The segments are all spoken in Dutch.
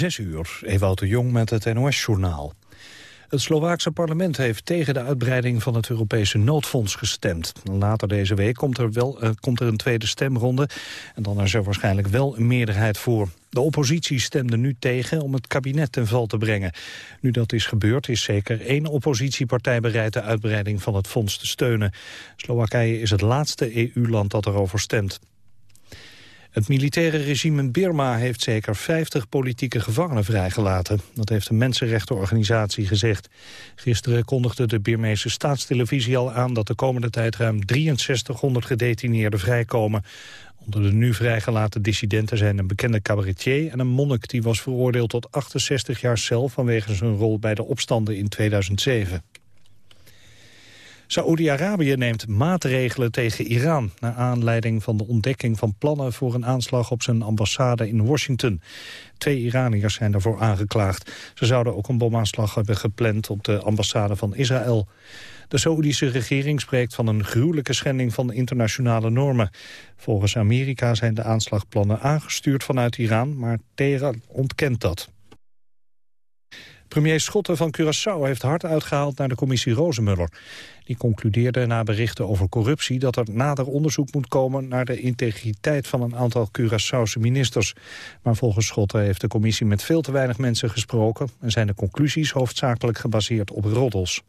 Zes uur, Ewout de Jong met het NOS-journaal. Het Slovaakse parlement heeft tegen de uitbreiding van het Europese noodfonds gestemd. Later deze week komt er, wel, uh, komt er een tweede stemronde en dan is er waarschijnlijk wel een meerderheid voor. De oppositie stemde nu tegen om het kabinet ten val te brengen. Nu dat is gebeurd is zeker één oppositiepartij bereid de uitbreiding van het fonds te steunen. Slowakije is het laatste EU-land dat erover stemt. Het militaire regime in Birma heeft zeker 50 politieke gevangenen vrijgelaten. Dat heeft een mensenrechtenorganisatie gezegd. Gisteren kondigde de Birmeese staatstelevisie al aan dat de komende tijd ruim 6300 gedetineerden vrijkomen. Onder de nu vrijgelaten dissidenten zijn een bekende cabaretier en een monnik die was veroordeeld tot 68 jaar cel vanwege zijn rol bij de opstanden in 2007. Saoedi-Arabië neemt maatregelen tegen Iran... naar aanleiding van de ontdekking van plannen voor een aanslag op zijn ambassade in Washington. Twee Iraniërs zijn daarvoor aangeklaagd. Ze zouden ook een bomaanslag hebben gepland op de ambassade van Israël. De Saoedische regering spreekt van een gruwelijke schending van internationale normen. Volgens Amerika zijn de aanslagplannen aangestuurd vanuit Iran, maar Teheran ontkent dat. Premier Schotten van Curaçao heeft hard uitgehaald naar de commissie Rozenmuller. Die concludeerde na berichten over corruptie dat er nader onderzoek moet komen naar de integriteit van een aantal Curaçaose ministers. Maar volgens Schotten heeft de commissie met veel te weinig mensen gesproken en zijn de conclusies hoofdzakelijk gebaseerd op roddels.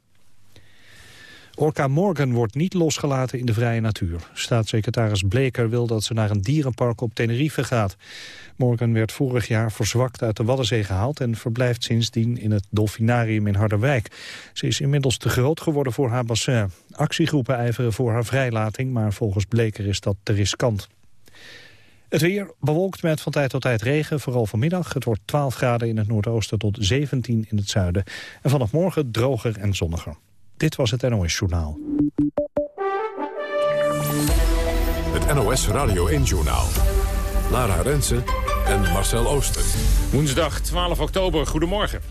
Orca Morgan wordt niet losgelaten in de vrije natuur. Staatssecretaris Bleker wil dat ze naar een dierenpark op Tenerife gaat. Morgan werd vorig jaar verzwakt uit de Waddenzee gehaald... en verblijft sindsdien in het Dolfinarium in Harderwijk. Ze is inmiddels te groot geworden voor haar bassin. Actiegroepen ijveren voor haar vrijlating... maar volgens Bleker is dat te riskant. Het weer bewolkt met van tijd tot tijd regen, vooral vanmiddag. Het wordt 12 graden in het noordoosten tot 17 in het zuiden. En vanaf morgen droger en zonniger. Dit was het NOS Journaal. Het NOS Radio 1 Journaal. Lara Rensen en Marcel Ooster. Woensdag 12 oktober, goedemorgen.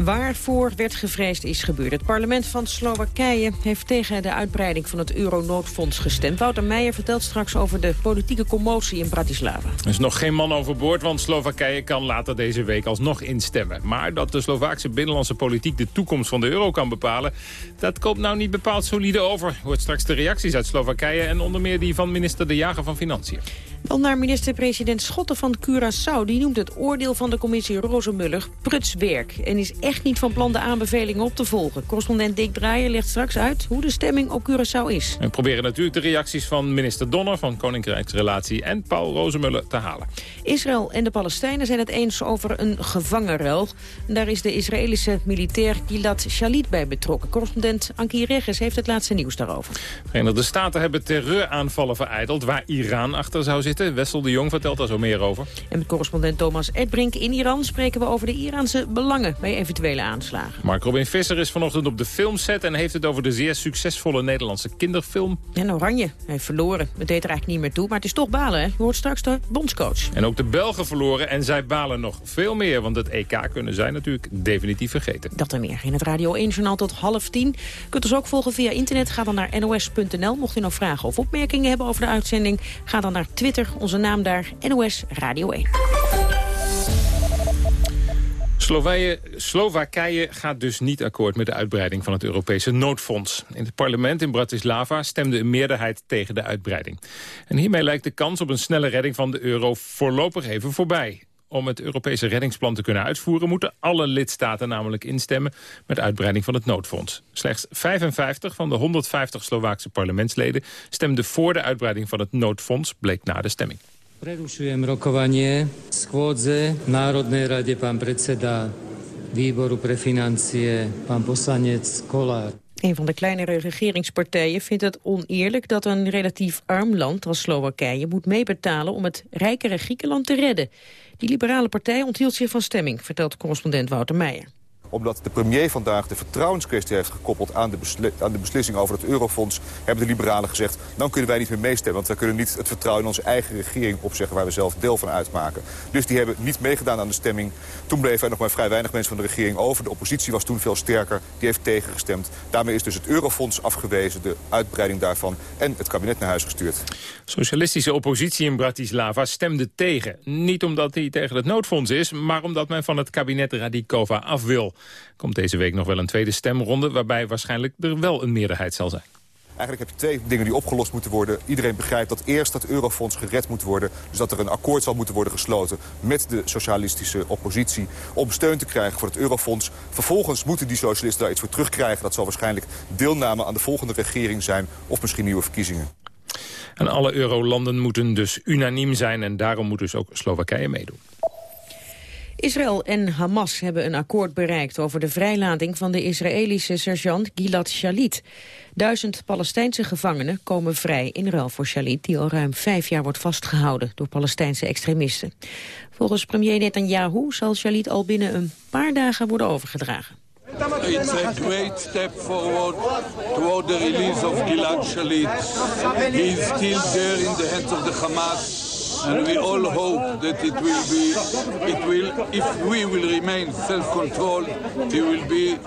Waarvoor werd gevreesd is gebeurd. Het parlement van Slowakije heeft tegen de uitbreiding van het euronoodfonds gestemd. Wouter Meijer vertelt straks over de politieke commotie in Bratislava. Er is nog geen man overboord, want Slowakije kan later deze week alsnog instemmen. Maar dat de Slovaakse binnenlandse politiek de toekomst van de euro kan bepalen... dat komt nou niet bepaald solide over. Hoort straks de reacties uit Slowakije en onder meer die van minister De Jager van Financiën. Dan naar minister-president Schotten van Curaçao. Die noemt het oordeel van de commissie Rozenmuller prutswerk. En is echt niet van plan de aanbevelingen op te volgen. Correspondent Dick Draaier legt straks uit hoe de stemming op Curaçao is. We proberen natuurlijk de reacties van minister Donner van Koninkrijksrelatie en Paul Rozenmuller te halen. Israël en de Palestijnen zijn het eens over een gevangenruil. Daar is de Israëlische militair Gilad Shalit bij betrokken. Correspondent Ankie Regges heeft het laatste nieuws daarover. De Verenigde Staten hebben terreuraanvallen vereideld waar Iran achter zou zitten zitten. Wessel de Jong vertelt daar zo meer over. En met correspondent Thomas Edbrink in Iran spreken we over de Iraanse belangen bij eventuele aanslagen. Mark Robin Visser is vanochtend op de filmset en heeft het over de zeer succesvolle Nederlandse kinderfilm. En Oranje, hij heeft verloren. Het deed er eigenlijk niet meer toe, maar het is toch balen, hè? Je hoort straks de bondscoach. En ook de Belgen verloren en zij balen nog veel meer, want het EK kunnen zij natuurlijk definitief vergeten. Dat en meer in het Radio 1-journaal tot half tien. Kunt ons ook volgen via internet. Ga dan naar nos.nl. Mocht u nog vragen of opmerkingen hebben over de uitzending, ga dan naar Twitter onze naam daar, NOS Radio 1. Slowakije, Slowakije gaat dus niet akkoord met de uitbreiding van het Europese noodfonds. In het parlement in Bratislava stemde een meerderheid tegen de uitbreiding. En hiermee lijkt de kans op een snelle redding van de euro voorlopig even voorbij. Om het Europese reddingsplan te kunnen uitvoeren... moeten alle lidstaten namelijk instemmen met uitbreiding van het noodfonds. Slechts 55 van de 150 Slovaakse parlementsleden stemden voor de uitbreiding van het noodfonds, bleek na de stemming. Prerušujem rokovanie schôdze Národnej rade pán predseda výboru pre financie, pán poslanec Kolár. Een van de kleinere regeringspartijen vindt het oneerlijk dat een relatief arm land als Slowakije moet meebetalen om het rijkere Griekenland te redden. Die liberale partij onthield zich van stemming, vertelt correspondent Wouter Meijer. Omdat de premier vandaag de vertrouwenskwestie heeft gekoppeld aan de, aan de beslissing over het eurofonds... hebben de liberalen gezegd, dan kunnen wij niet meer meestemmen. Want wij kunnen niet het vertrouwen in onze eigen regering opzeggen... waar we zelf deel van uitmaken. Dus die hebben niet meegedaan aan de stemming. Toen bleven er nog maar vrij weinig mensen van de regering over. De oppositie was toen veel sterker. Die heeft tegengestemd. Daarmee is dus het eurofonds afgewezen, de uitbreiding daarvan... en het kabinet naar huis gestuurd. Socialistische oppositie in Bratislava stemde tegen. Niet omdat hij tegen het noodfonds is, maar omdat men van het kabinet Radikova af wil. Komt deze week nog wel een tweede stemronde... waarbij waarschijnlijk er wel een meerderheid zal zijn. Eigenlijk heb je twee dingen die opgelost moeten worden. Iedereen begrijpt dat eerst dat eurofonds gered moet worden. Dus dat er een akkoord zal moeten worden gesloten met de socialistische oppositie... om steun te krijgen voor het eurofonds. Vervolgens moeten die socialisten daar iets voor terugkrijgen. Dat zal waarschijnlijk deelname aan de volgende regering zijn... of misschien nieuwe verkiezingen. En alle eurolanden moeten dus unaniem zijn... en daarom moet dus ook Slowakije meedoen. Israël en Hamas hebben een akkoord bereikt over de vrijlating van de Israëlische sergeant Gilad Shalit. Duizend Palestijnse gevangenen komen vrij in ruil voor Shalit, die al ruim vijf jaar wordt vastgehouden door Palestijnse extremisten. Volgens premier Netanyahu zal Shalit al binnen een paar dagen worden overgedragen. It's a great step forward toward the release of Gilad Shalit. He is still there in the hands of the Hamas. And we all hope that it will be, it will, if we will remain self-controlled, he will be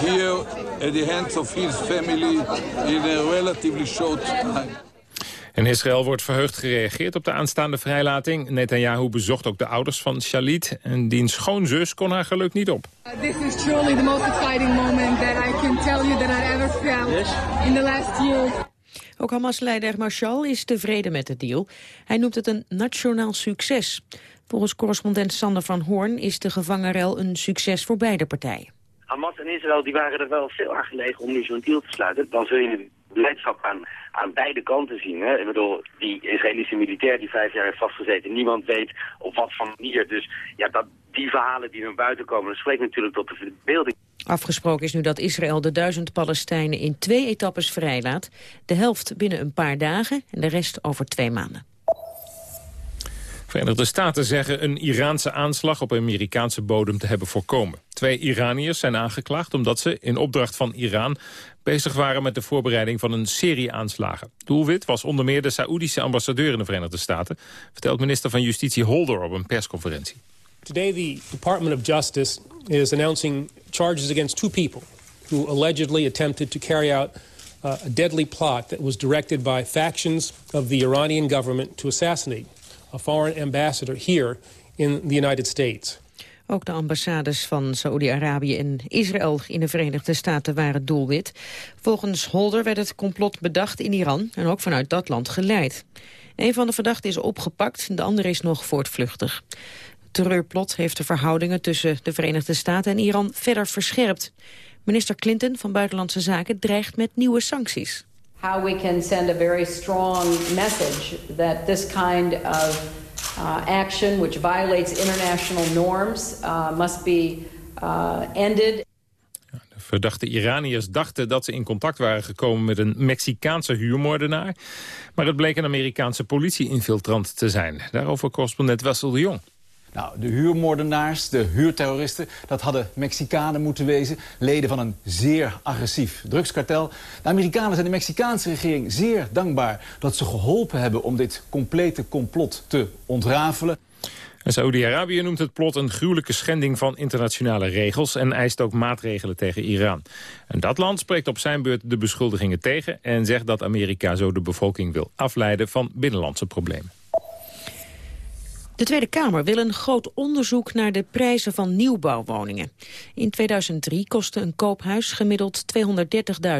here at the hands of his family in a relatively short time. In Israël wordt verheugd gereageerd op de aanstaande vrijlating. Netanyahu bezocht ook de ouders van Shalit. En diens schoonzus kon haar geluk niet op. This is truly the most exciting moment that I can tell you that I ever felt in the last year. Ook Hamas-leider Marshall is tevreden met de deal. Hij noemt het een nationaal succes. Volgens correspondent Sander van Hoorn is de gevangenrel een succes voor beide partijen. Hamas en Israël die waren er wel veel aan gelegen om nu zo'n deal te sluiten. Dan zul je de beleidschap aan, aan beide kanten zien. Hè? Ik bedoel, die Israëlische militair die vijf jaar heeft vastgezeten, niemand weet op wat van manier. Dus ja, dat, die verhalen die naar buiten komen, dat spreekt natuurlijk tot de verbeelding. Afgesproken is nu dat Israël de duizend Palestijnen in twee etappes vrijlaat. De helft binnen een paar dagen en de rest over twee maanden. Verenigde Staten zeggen een Iraanse aanslag op Amerikaanse bodem te hebben voorkomen. Twee Iraniërs zijn aangeklaagd omdat ze in opdracht van Iran bezig waren met de voorbereiding van een serie aanslagen. Doelwit was onder meer de Saoedische ambassadeur in de Verenigde Staten, vertelt minister van Justitie Holder op een persconferentie. Today the Department of Justice is announcing charges against two people who allegedly attempted to carry out uh, a deadly plot that was directed by factions of the Iranian government to assassinate a foreign ambassador here in the United States. Ook de ambassades van Saoedi-Arabië en Israël in de Verenigde Staten waren doelwit. Volgens Holder werd het complot bedacht in Iran en ook vanuit dat land geleid. Een van de verdachten is opgepakt, de andere is nog voortvluchtig terreurplot heeft de verhoudingen tussen de Verenigde Staten en Iran verder verscherpt. Minister Clinton van Buitenlandse Zaken dreigt met nieuwe sancties. How we can send a very strong message that this kind of uh, action which violates international norms uh, must be uh, ended. De verdachte Iraniërs dachten dat ze in contact waren gekomen met een Mexicaanse huurmoordenaar. Maar het bleek een Amerikaanse politie-infiltrant te zijn. Daarover correspondent Wessel de Jong. Nou, de huurmoordenaars, de huurterroristen, dat hadden Mexicanen moeten wezen. Leden van een zeer agressief drugskartel. De Amerikanen zijn de Mexicaanse regering zeer dankbaar... dat ze geholpen hebben om dit complete complot te ontrafelen. Saoedi-Arabië noemt het plot een gruwelijke schending van internationale regels... en eist ook maatregelen tegen Iran. En dat land spreekt op zijn beurt de beschuldigingen tegen... en zegt dat Amerika zo de bevolking wil afleiden van binnenlandse problemen. De Tweede Kamer wil een groot onderzoek naar de prijzen van nieuwbouwwoningen. In 2003 kostte een koophuis gemiddeld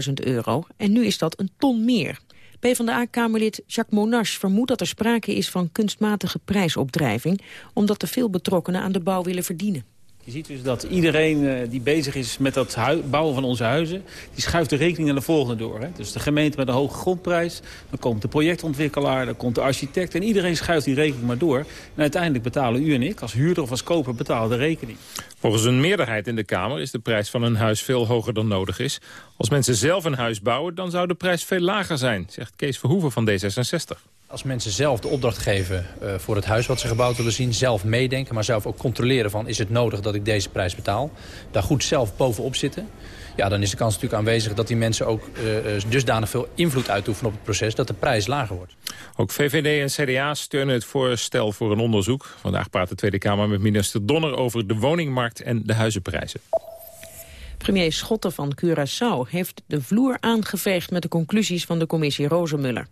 230.000 euro en nu is dat een ton meer. PvdA-kamerlid Jacques Monash vermoedt dat er sprake is van kunstmatige prijsopdrijving... omdat te veel betrokkenen aan de bouw willen verdienen. Je ziet dus dat iedereen eh, die bezig is met het bouwen van onze huizen... die schuift de rekening naar de volgende door. Hè. Dus de gemeente met een hoge grondprijs, dan komt de projectontwikkelaar... dan komt de architect en iedereen schuift die rekening maar door. En uiteindelijk betalen u en ik, als huurder of als koper, betalen de rekening. Volgens een meerderheid in de Kamer is de prijs van een huis veel hoger dan nodig is. Als mensen zelf een huis bouwen, dan zou de prijs veel lager zijn, zegt Kees Verhoeven van D66. Als mensen zelf de opdracht geven uh, voor het huis wat ze gebouwd willen zien... zelf meedenken, maar zelf ook controleren van... is het nodig dat ik deze prijs betaal? Daar goed zelf bovenop zitten. Ja, dan is de kans natuurlijk aanwezig dat die mensen ook uh, dusdanig veel invloed uitoefenen op het proces... dat de prijs lager wordt. Ook VVD en CDA steunen het voorstel voor een onderzoek. Vandaag praat de Tweede Kamer met minister Donner over de woningmarkt en de huizenprijzen. Premier Schotten van Curaçao heeft de vloer aangeveegd met de conclusies van de commissie Rozenmuller.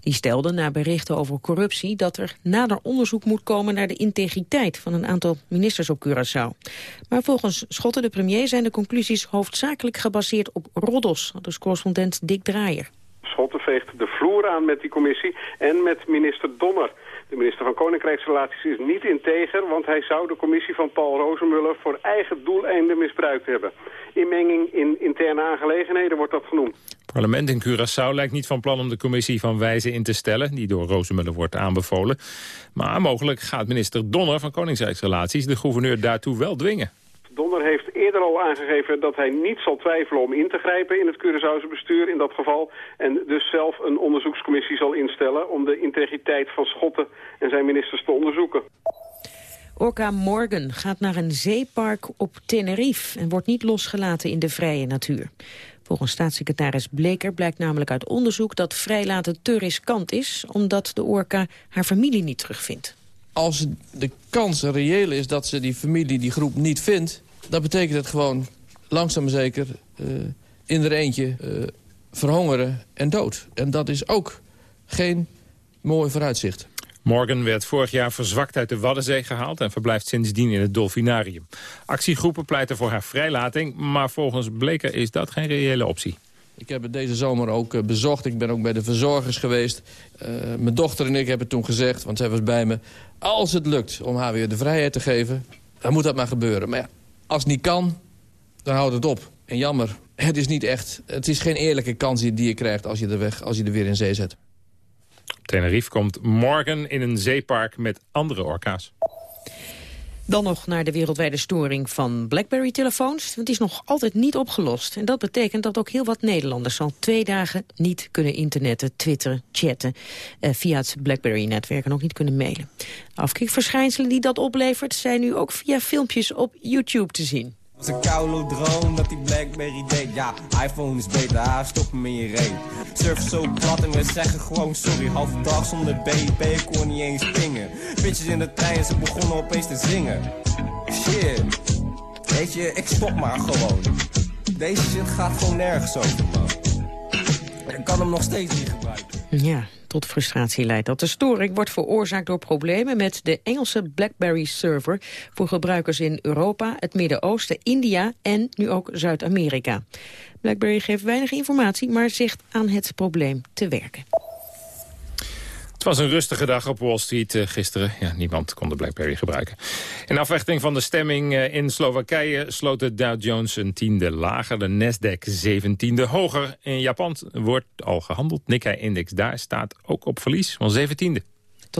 Die stelde na berichten over corruptie dat er nader onderzoek moet komen naar de integriteit van een aantal ministers op Curaçao. Maar volgens Schotten de premier zijn de conclusies hoofdzakelijk gebaseerd op roddels, dus correspondent Dick Draaier. Schotten veegt de vloer aan met die commissie en met minister Donner. De minister van Koninkrijksrelaties is niet integer, want hij zou de commissie van Paul Rozenmuller voor eigen doeleinden misbruikt hebben. Inmenging in interne aangelegenheden wordt dat genoemd. Het parlement in Curaçao lijkt niet van plan om de commissie van wijze in te stellen, die door Rozenmuller wordt aanbevolen. Maar mogelijk gaat minister Donner van Koninkrijksrelaties de gouverneur daartoe wel dwingen. Donner heeft eerder al aangegeven dat hij niet zal twijfelen om in te grijpen in het Curaçaose bestuur in dat geval. En dus zelf een onderzoekscommissie zal instellen om de integriteit van Schotten en zijn ministers te onderzoeken. Orca Morgan gaat naar een zeepark op Tenerife en wordt niet losgelaten in de vrije natuur. Volgens staatssecretaris Bleker blijkt namelijk uit onderzoek dat vrijlaten te riskant is, omdat de orka haar familie niet terugvindt. Als de kans reëel is dat ze die familie, die groep niet vindt... dan betekent het gewoon langzaam maar zeker uh, in er eentje uh, verhongeren en dood. En dat is ook geen mooi vooruitzicht. Morgan werd vorig jaar verzwakt uit de Waddenzee gehaald... en verblijft sindsdien in het Dolfinarium. Actiegroepen pleiten voor haar vrijlating... maar volgens Bleker is dat geen reële optie. Ik heb het deze zomer ook uh, bezocht. Ik ben ook bij de verzorgers geweest. Uh, mijn dochter en ik hebben toen gezegd, want zij was bij me... als het lukt om haar weer de vrijheid te geven, dan moet dat maar gebeuren. Maar ja, als het niet kan, dan houdt het op. En jammer, het is niet echt... het is geen eerlijke kans die je krijgt als je er, weg, als je er weer in zee zet. Tenerife komt morgen in een zeepark met andere orka's. Dan nog naar de wereldwijde storing van BlackBerry-telefoons. Het is nog altijd niet opgelost. En dat betekent dat ook heel wat Nederlanders al twee dagen niet kunnen internetten, twitteren, chatten eh, via het BlackBerry-netwerk en ook niet kunnen mailen. Afkikverschijnselen die dat oplevert zijn nu ook via filmpjes op YouTube te zien. Was een koude droom dat die Blackberry deed. Ja, iPhone is beter, ah, stop me in je reet. Surf zo plat en we zeggen gewoon sorry. Half dag zonder BB, ik kon niet eens pingen. Bitches in de trein, ze begonnen opeens te zingen. Shit, weet je, ik stop maar gewoon. Deze shit gaat gewoon nergens over, man. Ik kan hem nog steeds niet gebruiken. Ja, tot frustratie leidt dat. De storing wordt veroorzaakt door problemen met de Engelse BlackBerry-server... voor gebruikers in Europa, het Midden-Oosten, India en nu ook Zuid-Amerika. BlackBerry geeft weinig informatie, maar zegt aan het probleem te werken. Het was een rustige dag op Wall Street uh, gisteren. Ja, niemand kon de BlackBerry gebruiken. In afwachting van de stemming uh, in Slowakije sloot de Dow Jones een tiende lager. De Nasdaq zeventiende hoger. In Japan wordt al gehandeld. Nikkei-index daar staat ook op verlies van zeventiende.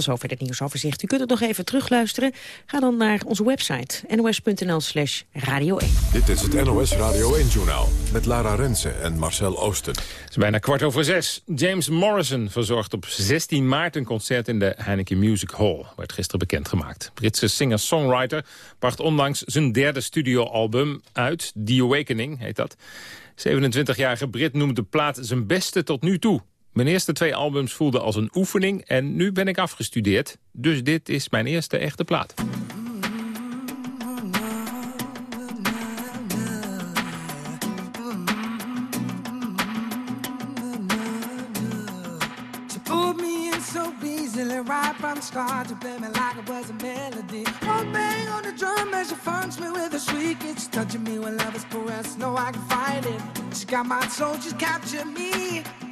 Tot zover het nieuwsoverzicht. U kunt het nog even terugluisteren. Ga dan naar onze website nos.nl slash radio 1. Dit is het NOS Radio 1-journaal met Lara Rensen en Marcel Oosten. Het is bijna kwart over zes. James Morrison verzorgt op 16 maart een concert in de Heineken Music Hall. Werd gisteren bekendgemaakt. Britse singer-songwriter bracht onlangs zijn derde studioalbum uit. The Awakening heet dat. 27-jarige Brit noemt de plaat zijn beste tot nu toe. Mijn eerste twee albums voelden als een oefening en nu ben ik afgestudeerd. Dus dit is mijn eerste echte plaat. right from start to play me like it was a melody. One bang on the drum as she funks me with a sweet It's touching me when love is caressed. No, I can fight it. She got my soul, she's captured me.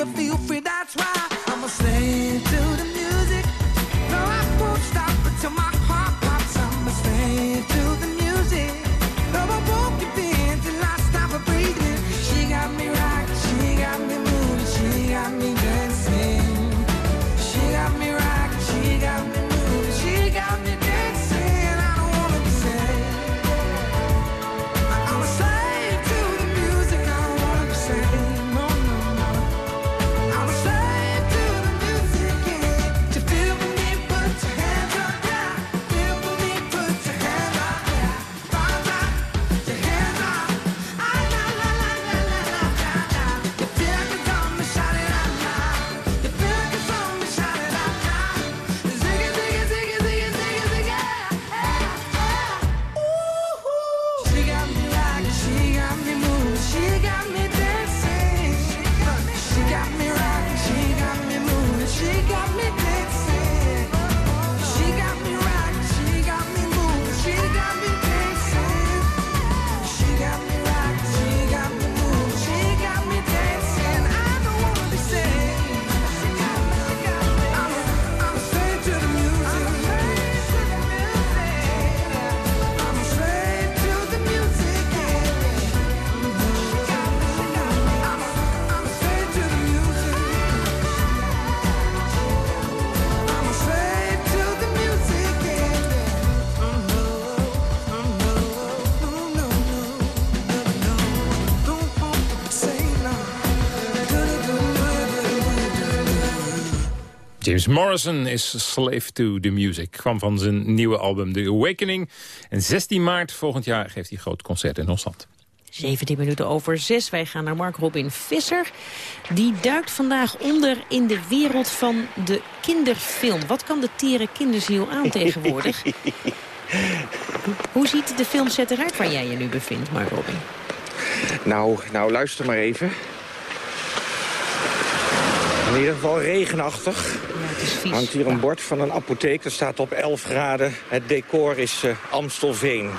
but feel free Morrison is Slave to the Music. Kwam van zijn nieuwe album The Awakening. En 16 maart volgend jaar geeft hij een groot concert in ons land. 17 minuten over 6. Wij gaan naar Mark Robin Visser. Die duikt vandaag onder in de wereld van de kinderfilm. Wat kan de tere kinderziel aan tegenwoordig? Hoe ziet de filmset eruit waar jij je nu bevindt, Mark Robin? Nou, nou, luister maar even. In ieder geval regenachtig. Hangt hier een bord van een apotheek. Er staat op 11 graden. Het decor is eh, Amstelveen.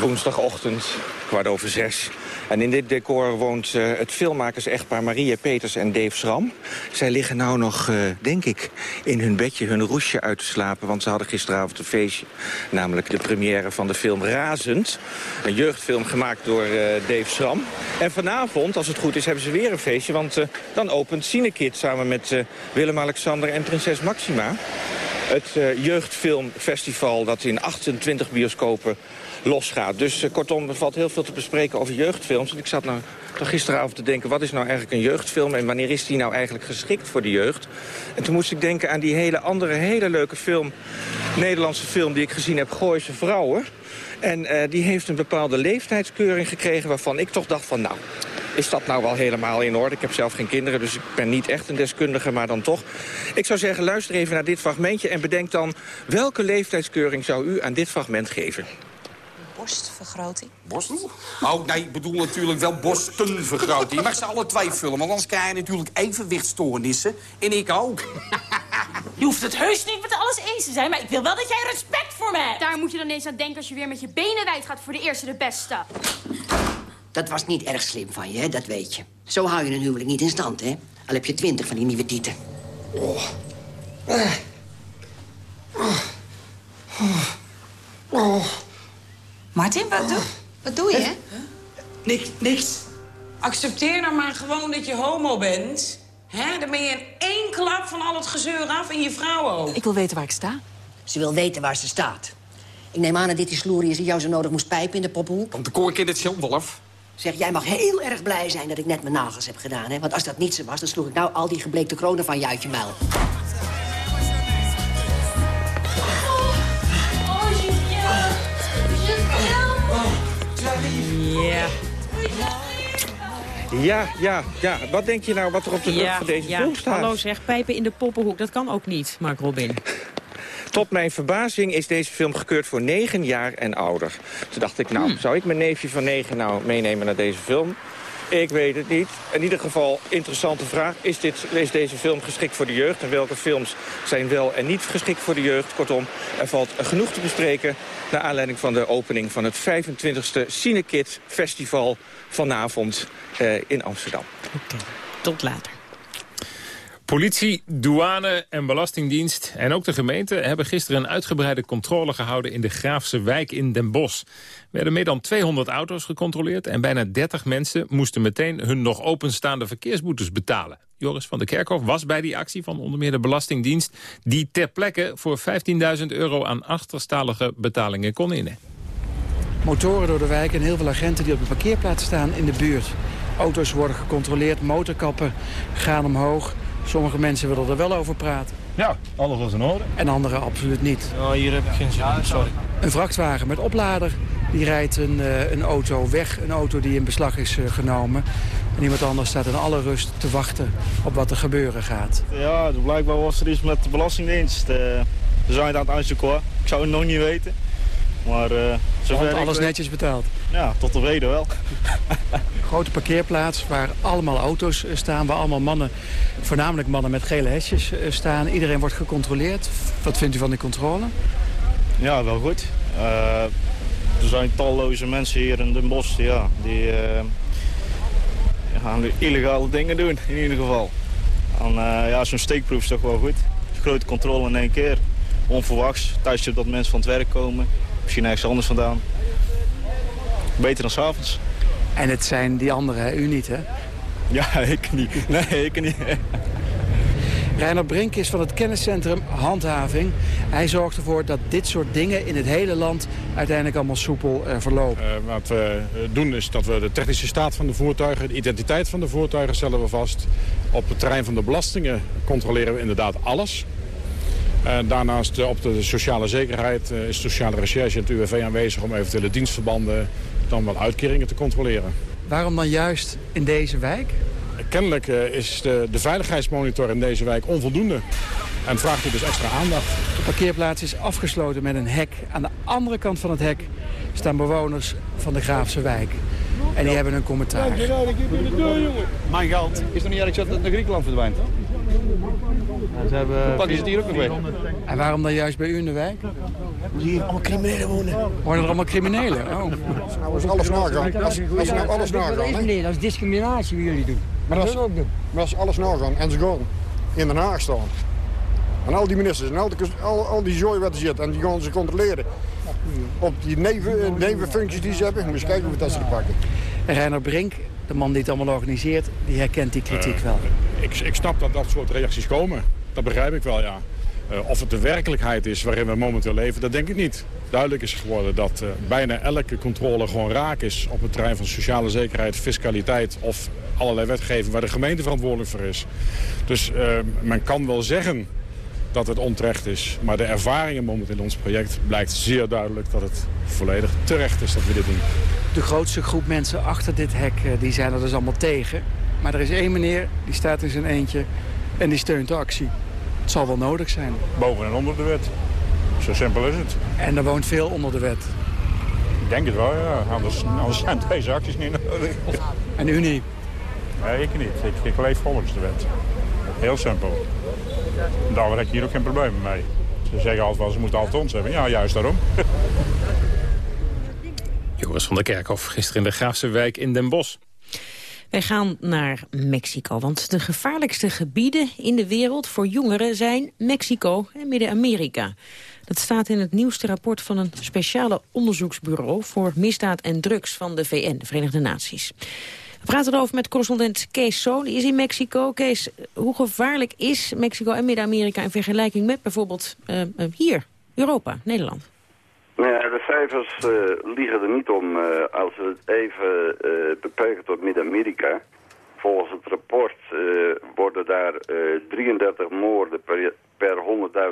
Woensdagochtend, kwart over zes. En in dit decor woont eh, het filmmakers-echtpaar Maria Peters en Dave Schram. Zij liggen nou nog, eh, denk ik, in hun bedje hun roesje uit te slapen. Want ze hadden gisteravond een feestje. Namelijk de première van de film Razend. Een jeugdfilm gemaakt door eh, Dave Schram. En vanavond, als het goed is, hebben ze weer een feestje. Want dan opent Cinekid samen met Willem-Alexander en prinses Maxima. Het jeugdfilmfestival dat in 28 bioscopen losgaat. Dus eh, kortom, er valt heel veel te bespreken over jeugdfilms. En ik zat nou gisteravond te denken, wat is nou eigenlijk een jeugdfilm... en wanneer is die nou eigenlijk geschikt voor de jeugd? En toen moest ik denken aan die hele andere, hele leuke film... Nederlandse film die ik gezien heb, Gooise Vrouwen. En eh, die heeft een bepaalde leeftijdskeuring gekregen... waarvan ik toch dacht van, nou, is dat nou wel helemaal in orde? Ik heb zelf geen kinderen, dus ik ben niet echt een deskundige, maar dan toch. Ik zou zeggen, luister even naar dit fragmentje... en bedenk dan, welke leeftijdskeuring zou u aan dit fragment geven? Borstvergroting. Borst? Oh, nee, ik bedoel natuurlijk wel borstenvergroting. Je mag ze alle twee vullen, want anders krijg je natuurlijk evenwichtstoornissen. En ik ook. Je hoeft het heus niet met alles eens te zijn, maar ik wil wel dat jij respect voor me hebt. Daar moet je dan eens aan denken als je weer met je benen wijd gaat voor de eerste de beste. Dat was niet erg slim van je, hè? dat weet je. Zo hou je een huwelijk niet in stand, hè? Al heb je twintig van die nieuwe tieten. Oh. Eh. Oh. Oh. Oh. Martin, wat doe, wat doe je? Niks, niks. Accepteer nou maar gewoon dat je homo bent. Hè? Dan ben je in één klap van al het gezeur af en je vrouw ook. Ik wil weten waar ik sta. Ze wil weten waar ze staat. Ik neem aan dat dit die sloerie is die jou zo nodig moest pijpen in de poppenhoek. Komt de koork in het Zilwolf? Zeg, jij mag heel erg blij zijn dat ik net mijn nagels heb gedaan, hè? Want als dat niet zo was, dan sloeg ik nou al die gebleekte kronen van je uit je muil. Ja. Ja, ja, ja. Wat denk je nou wat er op de rug van deze ja. film staat? Hallo zeg, pijpen in de poppenhoek, dat kan ook niet, Mark Robin. Tot mijn verbazing is deze film gekeurd voor 9 jaar en ouder. Toen dacht ik, nou, Hmm. zou ik mijn neefje van 9 nou meenemen naar deze film? Ik weet het niet. In ieder geval, interessante vraag. Is, dit, deze film geschikt voor de jeugd? En welke films zijn wel en niet geschikt voor de jeugd? Kortom, er valt genoeg te bespreken... naar aanleiding van de opening van het 25e Cinekid Festival vanavond eh, in Amsterdam. Tot later. Politie, douane en belastingdienst en ook de gemeente hebben gisteren een uitgebreide controle gehouden in de Graafse wijk in Den Bosch. Er werden meer dan 200 auto's gecontroleerd en bijna 30 mensen moesten meteen hun nog openstaande verkeersboetes betalen. Joris van der Kerkhof was bij die actie van onder meer de Belastingdienst die ter plekke voor 15.000 euro aan achterstallige betalingen kon innen. Motoren door de wijk en heel veel agenten die op de parkeerplaats staan in de buurt. Auto's worden gecontroleerd, motorkappen gaan omhoog. Sommige mensen willen er wel over praten. Ja, alles was in orde. En anderen absoluut niet. Ja, hier heb ik geen zin in, sorry. Een vrachtwagen met oplader die rijdt een, eh, een auto weg. Een auto die in beslag is eh, genomen. En iemand anders staat in alle rust te wachten op wat er gebeuren gaat. Ja, dus blijkbaar was er iets met de Belastingdienst. Eh we zijn het aan het uitzoeken hoor. Ik zou het nog niet weten. Maar eh zover Want ik alles weet- netjes betaald. Ja, tot de reden wel. Grote parkeerplaats waar allemaal auto's eh, staan. Waar allemaal mannen, voornamelijk mannen met gele hesjes eh, staan. Iedereen wordt gecontroleerd. Wat vindt u van die controle? Ja, wel goed. Eh, er zijn talloze mensen hier in Den Bosch ja, die eh, gaan illegale dingen doen, in ieder geval. Ja, zo'n steekproef is toch wel goed. Grote controle in één keer. Onverwachts. Thuis dat mensen van het werk komen. Misschien ergens anders vandaan. Beter dan s'avonds. En het zijn die anderen, u niet hè? Ja, ik niet. Nee, ik niet. Reiner Brink is van het kenniscentrum Handhaving. Hij zorgt ervoor dat dit soort dingen in het hele land uiteindelijk allemaal soepel eh, verlopen. Eh, wat we eh, doen is dat we de technische staat van de voertuigen, de identiteit van de voertuigen stellen we vast. Op het terrein van de belastingen controleren we inderdaad alles. Daarnaast op de sociale zekerheid is sociale recherche en het UWV aanwezig om eventuele dienstverbanden dan wel uitkeringen te controleren. Waarom dan juist in deze wijk? Kennelijk eh, is de, de veiligheidsmonitor in deze wijk onvoldoende. En vraagt u dus extra aandacht. De parkeerplaats is afgesloten met een hek. Aan de andere kant van het hek staan bewoners van de Graafse wijk. En die hebben een commentaar. Mijn geld is nog niet erg dat het naar Griekenland verdwijnt. Ze hebben... Pak is het hier ook nog weg. En waarom dan juist bij u in de wijk? Omdat hier allemaal criminelen wonen. Worden er allemaal criminelen? Oh. Nou is alles nagaan. Als, als ze nou alles nagaan, Dat is dat is discriminatie wat jullie doen. Maar dat als, doen we ook doen. maar als ze alles nagaan en ze gaan in Den Haag staan. En al die ministers en al die, al, al die zooi wat er zit. En die gaan ze controleren. Op die neven, nevenfuncties die ze hebben. Moet je eens kijken hoe dat ze pakken. En Reiner Brink, de man die het allemaal organiseert, die herkent die kritiek wel. Ik, ik snap dat dat soort reacties komen. Dat begrijp ik wel, ja. Eh, of het de werkelijkheid is waarin we momenteel leven, dat denk ik niet. Duidelijk is geworden dat eh, bijna elke controle gewoon raak is... op het terrein van sociale zekerheid, fiscaliteit of allerlei wetgeving... waar de gemeente verantwoordelijk voor is. Dus eh, men kan wel zeggen dat het onterecht is. Maar de ervaringen momenteel in ons project blijkt zeer duidelijk... dat het volledig terecht is dat we dit doen. De grootste groep mensen achter dit hek, die zijn er dus allemaal tegen. Maar er is één meneer, die staat in zijn eentje en die steunt de actie. Het zal wel nodig zijn. Boven en onder de wet. Zo simpel is het. En er woont veel onder de wet. Ik denk het wel, ja. Anders, anders zijn deze acties niet nodig. En u niet? Nee, ik niet. Ik, ik leef volgens de wet. Heel simpel. Daar heb ik hier ook geen problemen mee. Ze zeggen altijd wel, ze moeten altijd ons hebben. Ja, juist daarom. Joris van der Kerkhof, gisteren in de Graafse wijk in Den Bosch. Wij gaan naar Mexico, want de gevaarlijkste gebieden in de wereld voor jongeren zijn Mexico en Midden-Amerika. Dat staat in het nieuwste rapport van een speciale onderzoeksbureau voor misdaad en drugs van de VN, de Verenigde Naties. We praten erover met correspondent Kees Zoon, die is in Mexico. Kees, hoe gevaarlijk is Mexico en Midden-Amerika in vergelijking met bijvoorbeeld eh, eh, hier, Europa, Nederland? Nou ja, de cijfers eh, liegen er niet om eh, als we het even eh, beperken tot Midden-Amerika. Volgens het rapport worden daar eh, 33 moorden per, per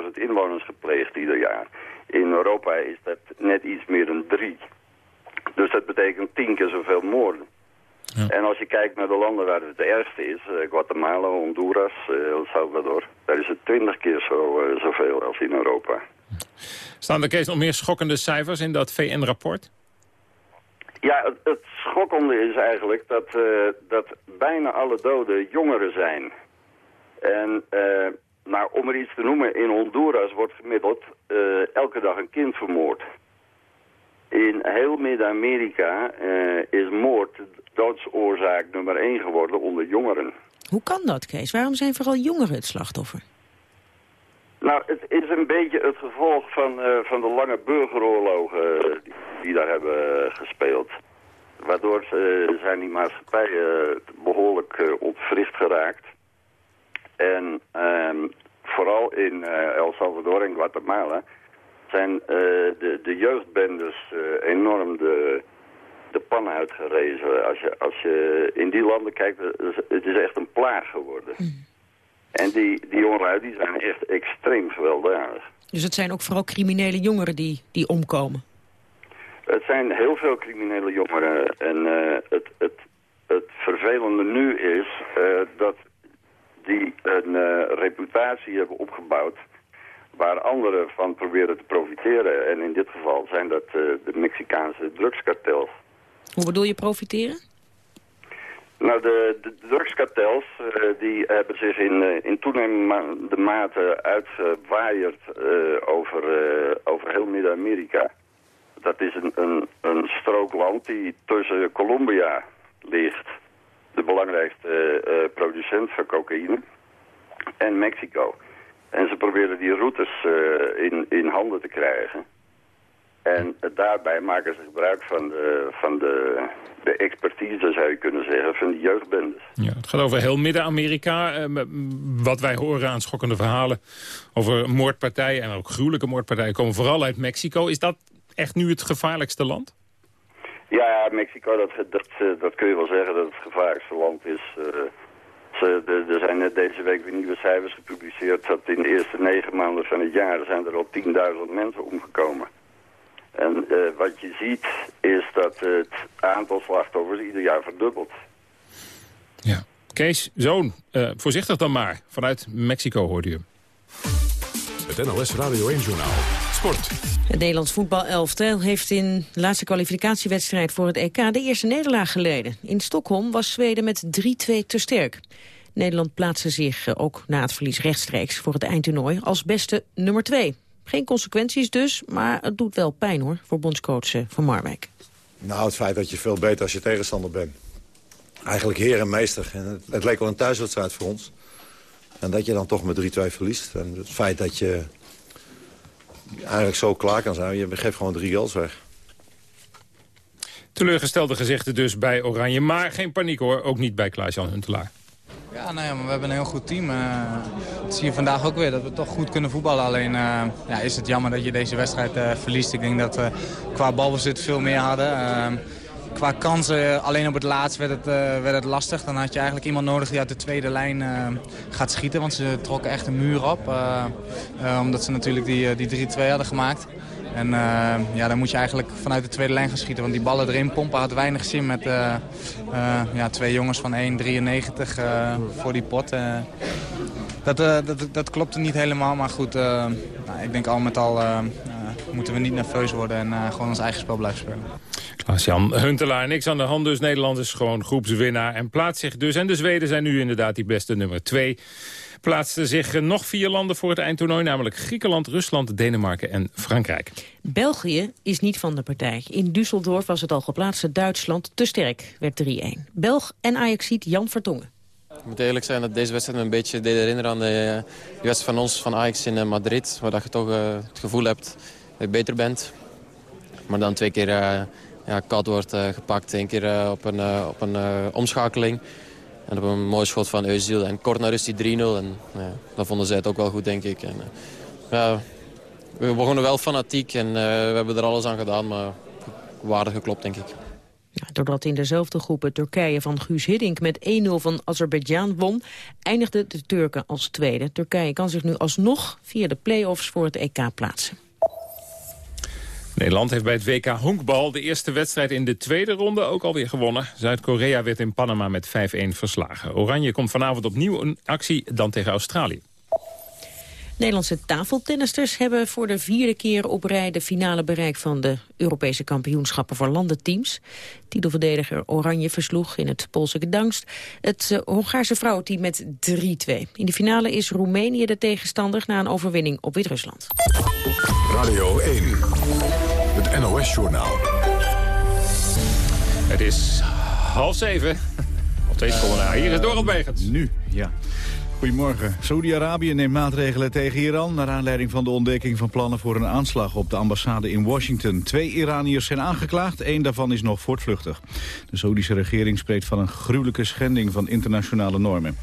100.000 inwoners gepleegd ieder jaar. In Europa is dat net iets meer dan drie. Dus dat betekent tien keer zoveel moorden. En als je kijkt naar de landen waar het het ergste is, Guatemala, Honduras, El Salvador, daar is het twintig keer zo, zoveel als in Europa. Staan er Kees nog meer schokkende cijfers in dat VN-rapport? Ja, het, het schokkende is eigenlijk dat, eh, dat bijna alle doden jongeren zijn. En eh, nou, om er iets te noemen, in Honduras wordt gemiddeld eh, elke dag een kind vermoord. In heel Midden-Amerika eh, is moord doodsoorzaak nummer één geworden onder jongeren. Hoe kan dat, Kees? Waarom zijn vooral jongeren het slachtoffer? Nou, het is een beetje het gevolg van, eh, van de lange burgeroorlogen eh, die, daar hebben eh, gespeeld. Waardoor zijn die maatschappijen behoorlijk eh, ontwricht geraakt. En ehm, vooral in El Salvador en Guatemala zijn de, de jeugdbendes enorm de, de pan uitgerezen. Als je, als je in die landen kijkt, het is- echt een plaag geworden. En die, die jongelui die zijn echt extreem gewelddadig. Dus het zijn ook vooral criminele jongeren die, die omkomen. Het zijn heel veel criminele jongeren. En eh, het, het, het vervelende nu is eh, dat die een eh, reputatie hebben opgebouwd waar anderen van proberen te profiteren. En in dit geval zijn dat de Mexicaanse drugskartels. Hoe bedoel je profiteren? Nou, de, de drugskartels eh, die hebben zich in, eh, in toenemende mate uitgewaaierd eh, over, over heel Midden-Amerika. Dat is een, een, een strook land die tussen Colombia ligt, de belangrijkste producent van cocaïne, en Mexico. En ze proberen die routes in, in handen te krijgen. En daarbij maken ze gebruik van de, van de, de expertise, zou je kunnen zeggen, van de jeugdbendes. Ja, het gaat over heel Midden-Amerika. Eh, wat wij horen aan schokkende verhalen over moordpartijen... en ook gruwelijke moordpartijen komen vooral uit Mexico. Is dat echt nu het gevaarlijkste land? Ja, Mexico, dat, dat, eh, dat kun je wel zeggen dat het gevaarlijkste land is. Eh, er zijn net deze week weer nieuwe cijfers gepubliceerd... dat in de eerste negen maanden van het jaar zijn er al 10.000 mensen omgekomen. En eh, wat je ziet is dat het aantal slachtoffers ieder jaar verdubbelt. Kees, zoon, eh, voorzichtig dan maar. Vanuit Mexico hoorde u. Het NOS Radio 1-journaal. Sport. Het Nederlands voetbalelftal heeft in de laatste kwalificatiewedstrijd voor het EK de eerste nederlaag geleden. In Stockholm was Zweden met 3-2 te sterk. Nederland plaatste zich eh, ook na het verlies rechtstreeks voor het eindtoernooi als beste nummer 2. Geen consequenties dus, maar het doet wel pijn hoor, voor bondscoach eh, Van Marwijk. Nou, het feit dat je veel beter als je tegenstander bent. Eigenlijk heer en meester. En het, het leek wel een thuiswedstrijd voor ons. En dat je dan toch met 3-2 verliest. En het feit dat je eigenlijk zo klaar kan zijn. Je geeft gewoon drie goals weg. Teleurgestelde gezichten dus bij Oranje. Maar geen paniek hoor, ook niet bij Klaas-Jan Huntelaar. Ja, nou ja, maar we hebben een heel goed team. Eh, dat zie je vandaag ook weer, dat we toch goed kunnen voetballen. Alleen eh, ja, is het jammer dat je deze wedstrijd eh, verliest. Ik denk dat we qua balbezit veel meer hadden. Qua kansen, alleen op het laatst werd het, werd het lastig. Dan had je eigenlijk iemand nodig die uit de tweede lijn gaat schieten. Want ze trokken echt een muur op. omdat ze natuurlijk die, die 3-2 hadden gemaakt. En eh, ja, dan moet je eigenlijk vanuit de tweede lijn gaan schieten. Want die ballen erin pompen had weinig zin met eh, eh, ja, twee jongens van 1,93 eh, voor die pot. Dat, dat, dat klopte niet helemaal, maar goed. nou, ik denk al met al moeten we niet nerveus worden en gewoon ons eigen spel blijven spelen. Klaas-Jan Huntelaar, niks aan de hand dus. Nederland is gewoon groepswinnaar en plaatst zich dus. En de Zweden zijn nu inderdaad die beste nummer twee. Plaatsten zich nog vier landen voor het eindtoernooi... namelijk Griekenland, Rusland, Denemarken en Frankrijk. België is niet van de partij. In Düsseldorf was het al geplaatste Duitsland te sterk, werd 3-1. Belg en Ajaxiet Jan Vertongen. Ik moet eerlijk zijn dat deze wedstrijd me een beetje deed herinneren aan de, eh, wedstrijd van ons, van Ajax in eh, Madrid. Waar dat je toch eh, het gevoel hebt dat je beter bent. Maar dan twee keer eh, ja, koud wordt gepakt. Eén keer op een, op een omschakeling. En op een mooi schot van Özil. En kort naar rust die 3-0. En ja, dat vonden zij het ook wel goed, denk ik. En, eh, ja, we begonnen wel fanatiek en eh, we hebben er alles aan gedaan. Maar waardig geklopt, denk ik. Doordat in dezelfde groepen Turkije van Guus Hiddink met 1-0 van Azerbeidzjan won, eindigden de Turken als tweede. Turkije kan zich nu alsnog via de play-offs voor het EK plaatsen. Nederland heeft bij het WK Honkbal de eerste wedstrijd in de tweede ronde ook alweer gewonnen. Zuid-Korea werd in Panama met 5-1 verslagen. Oranje komt vanavond opnieuw in actie dan tegen Australië. Nederlandse tafeltennisters hebben voor de vierde keer op rij de finale bereikt van de Europese kampioenschappen voor landenteams. Titelverdediger Oranje versloeg in het Poolse Gdansk het eh, Hongaarse vrouwenteam met 3-2. In de finale is Roemenië de tegenstander na een overwinning op Wit-Rusland. Radio 1, het NOS-journaal. Het is half zeven. Op twee seconden na. Hier is Dorot Begens. Nu, ja. Goedemorgen. Saudi-Arabië neemt maatregelen tegen Iran... naar aanleiding van de ontdekking van plannen voor een aanslag op de ambassade in Washington. Twee Iraniërs zijn aangeklaagd, één daarvan is nog voortvluchtig. De Saoedische regering spreekt van een gruwelijke schending van internationale normen.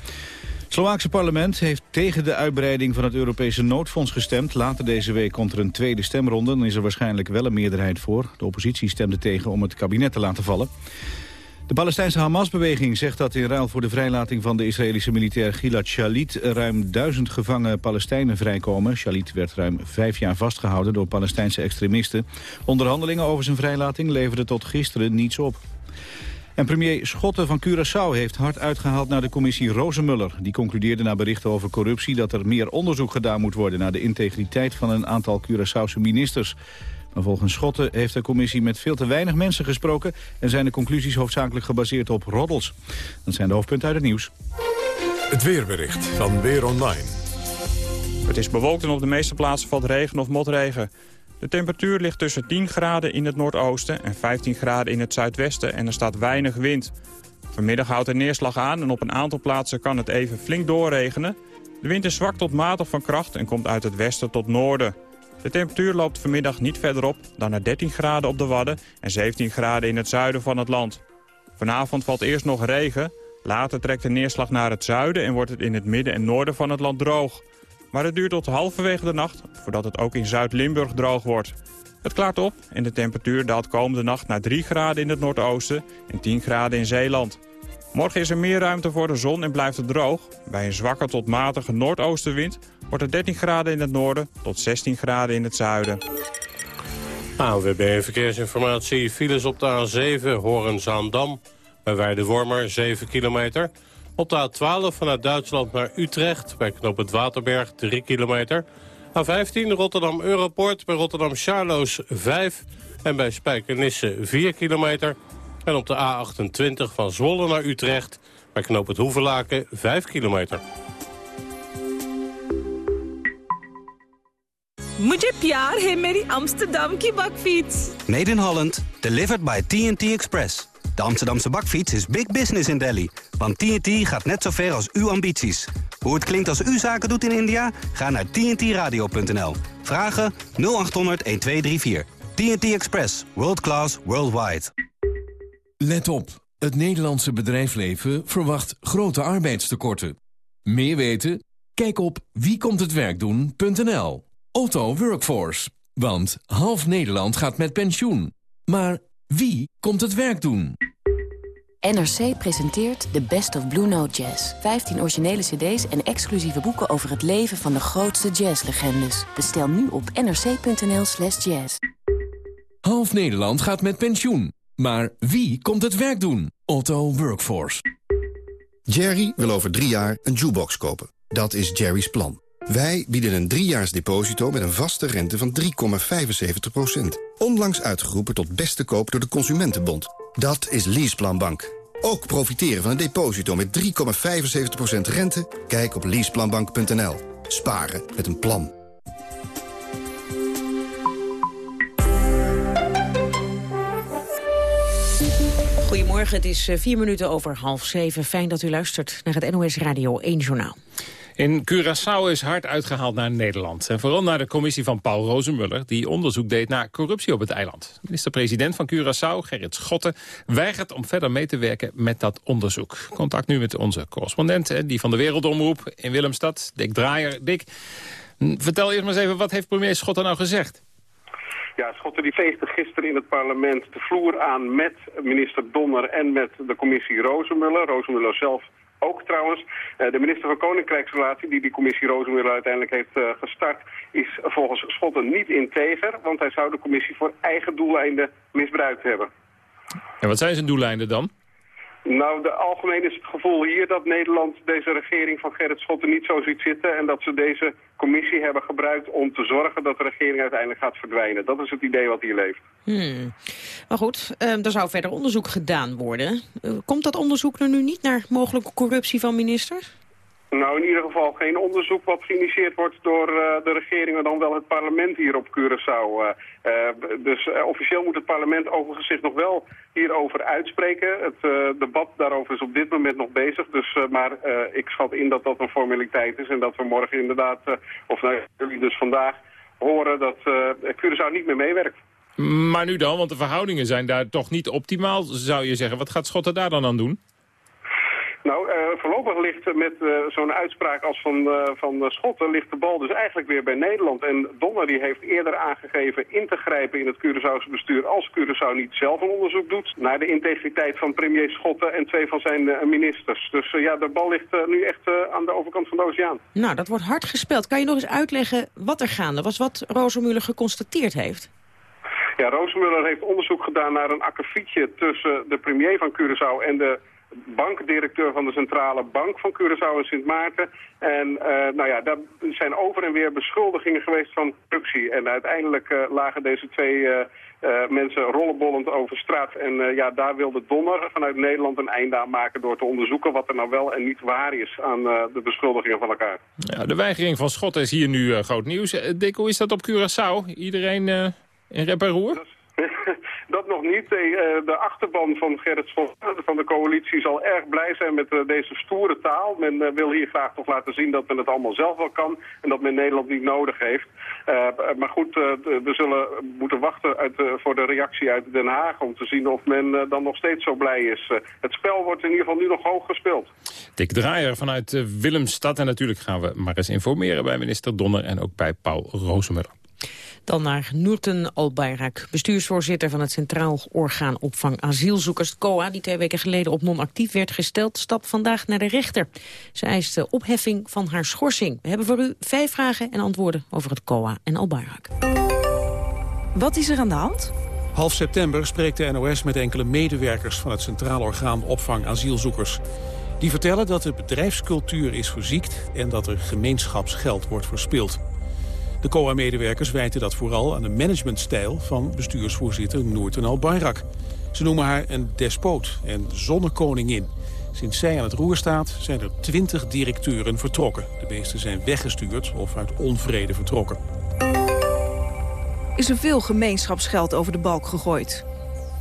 Slovaakse parlement heeft tegen de uitbreiding van het Europese noodfonds gestemd. Later deze week komt er een tweede stemronde. Dan is er waarschijnlijk wel een meerderheid voor. De oppositie stemde tegen om het kabinet te laten vallen. De Palestijnse Hamas-beweging zegt dat in ruil voor de vrijlating van de Israëlische militair Gilad Shalit ruim duizend gevangen Palestijnen vrijkomen. Shalit werd ruim vijf jaar vastgehouden door Palestijnse extremisten. Onderhandelingen over zijn vrijlating leverden tot gisteren niets op. En premier Schotten van Curaçao heeft hard uitgehaald naar de commissie Rozenmuller. Die concludeerde na berichten over corruptie dat er meer onderzoek gedaan moet worden... naar de integriteit van een aantal Curaçaose ministers. Maar volgens Schotten heeft de commissie met veel te weinig mensen gesproken... en zijn de conclusies hoofdzakelijk gebaseerd op roddels. Dat zijn de hoofdpunten uit het nieuws. Het weerbericht van Weer Online. Het is bewolkt en op de meeste plaatsen valt regen of motregen. De temperatuur ligt tussen 10 graden in het noordoosten en 15 graden in het zuidwesten en er staat weinig wind. Vanmiddag houdt er neerslag aan en op een aantal plaatsen kan het even flink doorregenen. De wind is zwak tot matig van kracht en komt uit het westen tot noorden. De temperatuur loopt vanmiddag niet verder op dan naar 13 graden op de Wadden en 17 graden in het zuiden van het land. Vanavond valt eerst nog regen, later trekt de neerslag naar het zuiden en wordt het in het midden en noorden van het land droog. Maar het duurt tot halverwege de nacht voordat het ook in Zuid-Limburg droog wordt. Het klaart op en de temperatuur daalt komende nacht naar 3 graden in het noordoosten en 10 graden in Zeeland. Morgen is er meer ruimte voor de zon en blijft het droog. Bij een zwakke tot matige noordoostenwind wordt het 13 graden in het noorden tot 16 graden in het zuiden. ANWB Verkeersinformatie. Files op de A7 Horen-Zaandam. Bij Weidewormer 7 kilometer. Op de A12 vanuit Duitsland naar Utrecht. Bij Knoop het Waterberg 3 kilometer. A15 Rotterdam Europort. Bij Rotterdam Charloes 5. En bij Spijkenisse 4 kilometer. En op de A28 van Zwolle naar Utrecht. Bij Knoop het Hoevelaken 5 kilometer. मुझे प्यार है मेरी अम्स्टरडम की बकफीट्स Made in Holland, delivered by TNT Express. De Amsterdamse bakfiets is big business in Delhi. Want TNT gaat net zo ver als uw ambities. Hoe het klinkt als u zaken doet in India? Ga naar tntradio.nl. Vragen 0800 1234. TNT Express. World class, worldwide. Let op. Het Nederlandse bedrijfsleven verwacht grote arbeidstekorten. Meer weten? Kijk op wiekomthetwerkdoen.nl. Otto Workforce. Want half Nederland gaat met pensioen. Maar wie komt het werk doen? NRC presenteert The Best of Blue Note Jazz. 15 originele cd's en exclusieve boeken over het leven van de grootste jazzlegendes. Bestel nu op nrc.nl slash jazz. Half Nederland gaat met pensioen. Maar wie komt het werk doen? Otto Workforce. Jerry wil over drie jaar een jukebox kopen. Dat is Jerry's plan. Wij bieden een driejaars deposito met een vaste rente van 3,75%. Onlangs uitgeroepen tot beste koop door de Consumentenbond. Dat is Leaseplan Bank. Ook profiteren van een deposito met 3,75% rente? Kijk op leaseplanbank.nl. Sparen met een plan. Goedemorgen, het is eh, vier minuten over half zeven. Fijn dat u luistert naar het NOS Radio 1 Journaal. In Curaçao is hard uitgehaald naar Nederland. En vooral naar de commissie van Paul Rozenmuller... die onderzoek deed naar corruptie op het eiland. Minister-president van Curaçao, Gerrit Schotten... weigert om verder mee te werken met dat onderzoek. Contact nu met onze correspondent, die van de Wereldomroep in Willemstad. Dick Draaier. Dick, vertel eerst maar eens even, wat heeft premier Schotten nou gezegd? Ja, Schotten die veegde gisteren in het parlement de vloer aan met minister Donner en met de commissie Rozenmuller. Rozenmuller zelf ook trouwens. Eh, de minister van Koninkrijksrelatie, die die commissie Rozenmuller uiteindelijk heeft eh, gestart, is volgens Schotten niet integer, want hij zou de commissie voor eigen doeleinden misbruikt hebben. En wat zijn zijn doeleinden dan? Nou, de, algemeen is het gevoel hier dat Nederland deze regering van Gerrit Schotten niet zo ziet zitten... en dat ze deze commissie hebben gebruikt om te zorgen dat de regering uiteindelijk gaat verdwijnen. Dat is het idee wat hier leeft. Hmm. Maar goed, uh, er zou verder onderzoek gedaan worden. Uh, komt dat onderzoek er nu niet naar mogelijke corruptie van ministers? Nou, in ieder geval geen onderzoek wat geïnitieerd wordt door uh, de regering... en dan wel het parlement hier op Curaçao. Uh, uh, dus officieel moet het parlement overigens zich nog wel hierover uitspreken. Het debat daarover is op dit moment nog bezig. Dus, maar ik schat in dat dat een formaliteit is... en dat we morgen inderdaad, of nou jullie dus vandaag, horen dat Curaçao niet meer meewerkt. Maar nu dan, want de verhoudingen zijn daar toch niet optimaal, zou je zeggen. Wat gaat Schotten daar dan aan doen? Nou, uh, voorlopig ligt met uh, zo'n uitspraak als van, uh, van Schotten... ligt de bal dus eigenlijk weer bij Nederland. En Donner die heeft eerder aangegeven in te grijpen in het Curaçaose bestuur... als Curaçao niet zelf een onderzoek doet... naar de integriteit van premier Schotten en twee van zijn ministers. Dus ja, de bal ligt nu echt aan de overkant van de oceaan. Nou, dat wordt hard gespeeld. Kan je nog eens uitleggen wat er gaande was, wat Rozenmuller geconstateerd heeft? Ja, Rozenmuller heeft onderzoek gedaan naar een akkefietje tussen de premier van Curaçao en de bankdirecteur van de Centrale Bank van Curaçao en Sint Maarten. En uh, nou ja, daar zijn over en weer beschuldigingen geweest van corruptie. En uiteindelijk uh, lagen deze twee uh, mensen rollenbollend over straat. En ja, daar wilde Donner vanuit Nederland een einde aan maken door te onderzoeken wat er nou wel en niet waar is aan de beschuldigingen van elkaar. Ja, de weigering van Schot is hier nu groot nieuws. Dick, hoe is dat op Curaçao? Iedereen in rep en roer? dat nog niet. De, de achterban van Gerrit van de coalitie zal erg blij zijn met uh, deze stoere taal. Men uh, wil hier graag toch laten zien dat men het allemaal zelf wel kan en dat men Nederland niet nodig heeft. Maar goed, we zullen moeten wachten uit, voor de reactie uit Den Haag om te zien of men dan nog steeds zo blij is. het spel wordt in ieder geval nu nog hoog gespeeld. Dick Draaier vanuit Willemstad en natuurlijk gaan we maar eens informeren bij minister Donner en ook bij Paul Rozemuller. Dan naar Noorten Albayrak, bestuursvoorzitter van het Centraal Orgaan Opvang Asielzoekers, COA, die twee weken geleden op non-actief werd gesteld, stapt vandaag naar de rechter. Ze eist de opheffing van haar schorsing. We hebben voor u vijf vragen en antwoorden over het COA en Albayrak. Wat is er aan de hand? Half september spreekt de NOS met enkele medewerkers van het Centraal Orgaan Opvang Asielzoekers. Die vertellen dat de bedrijfscultuur is verziekt en dat er gemeenschapsgeld wordt verspild. De COA-medewerkers wijten dat vooral aan de managementstijl van bestuursvoorzitter Noorten Al-Bayrak. Ze noemen haar een despoot en zonnekoningin. Sinds zij aan het roer staat zijn er twintig directeuren vertrokken. De meeste zijn weggestuurd of uit onvrede vertrokken. Is er veel gemeenschapsgeld over de balk gegooid?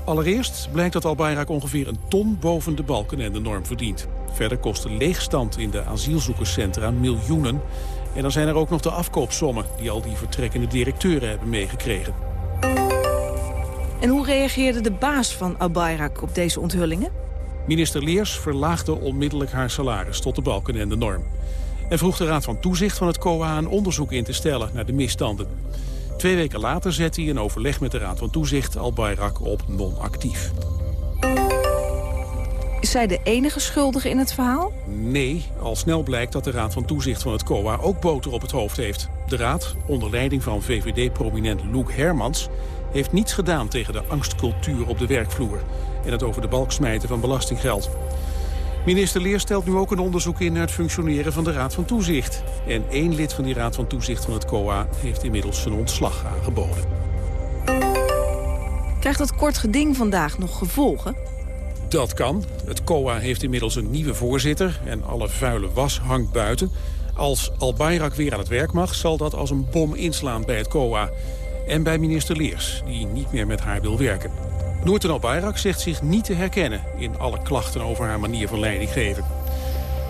Allereerst blijkt dat Al-Bayrak ongeveer een ton boven de balken en de norm verdient. Verder kost de leegstand in de asielzoekerscentra miljoenen... En dan zijn er ook nog de afkoopsommen die al die vertrekkende directeuren hebben meegekregen. En hoe reageerde de baas van Albayrak op deze onthullingen? Minister Leers verlaagde onmiddellijk haar salaris tot de balken en de norm. En vroeg de Raad van Toezicht van het COA een onderzoek in te stellen naar de misstanden. Twee weken later zette hij in overleg met de Raad van Toezicht Al-Bayrak op non-actief. Is zij de enige schuldige in het verhaal? Nee, al snel blijkt dat de Raad van Toezicht van het COA ook boter op het hoofd heeft. De Raad, onder leiding van VVD-prominent Loek Hermans... heeft niets gedaan tegen de angstcultuur op de werkvloer... en het over de balk smijten van belastinggeld. Minister Leer stelt nu ook een onderzoek in naar het functioneren van de Raad van Toezicht. En één lid van die Raad van Toezicht van het COA heeft inmiddels zijn ontslag aangeboden. Krijgt dat kort geding vandaag nog gevolgen? Dat kan. Het COA heeft inmiddels een nieuwe voorzitter en alle vuile was hangt buiten. Als Al-Bayrak weer aan het werk mag, zal dat als een bom inslaan bij het COA. En bij minister Leers, die niet meer met haar wil werken. Noorten Al-Bayrak zegt zich niet te herkennen in alle klachten over haar manier van leiding geven.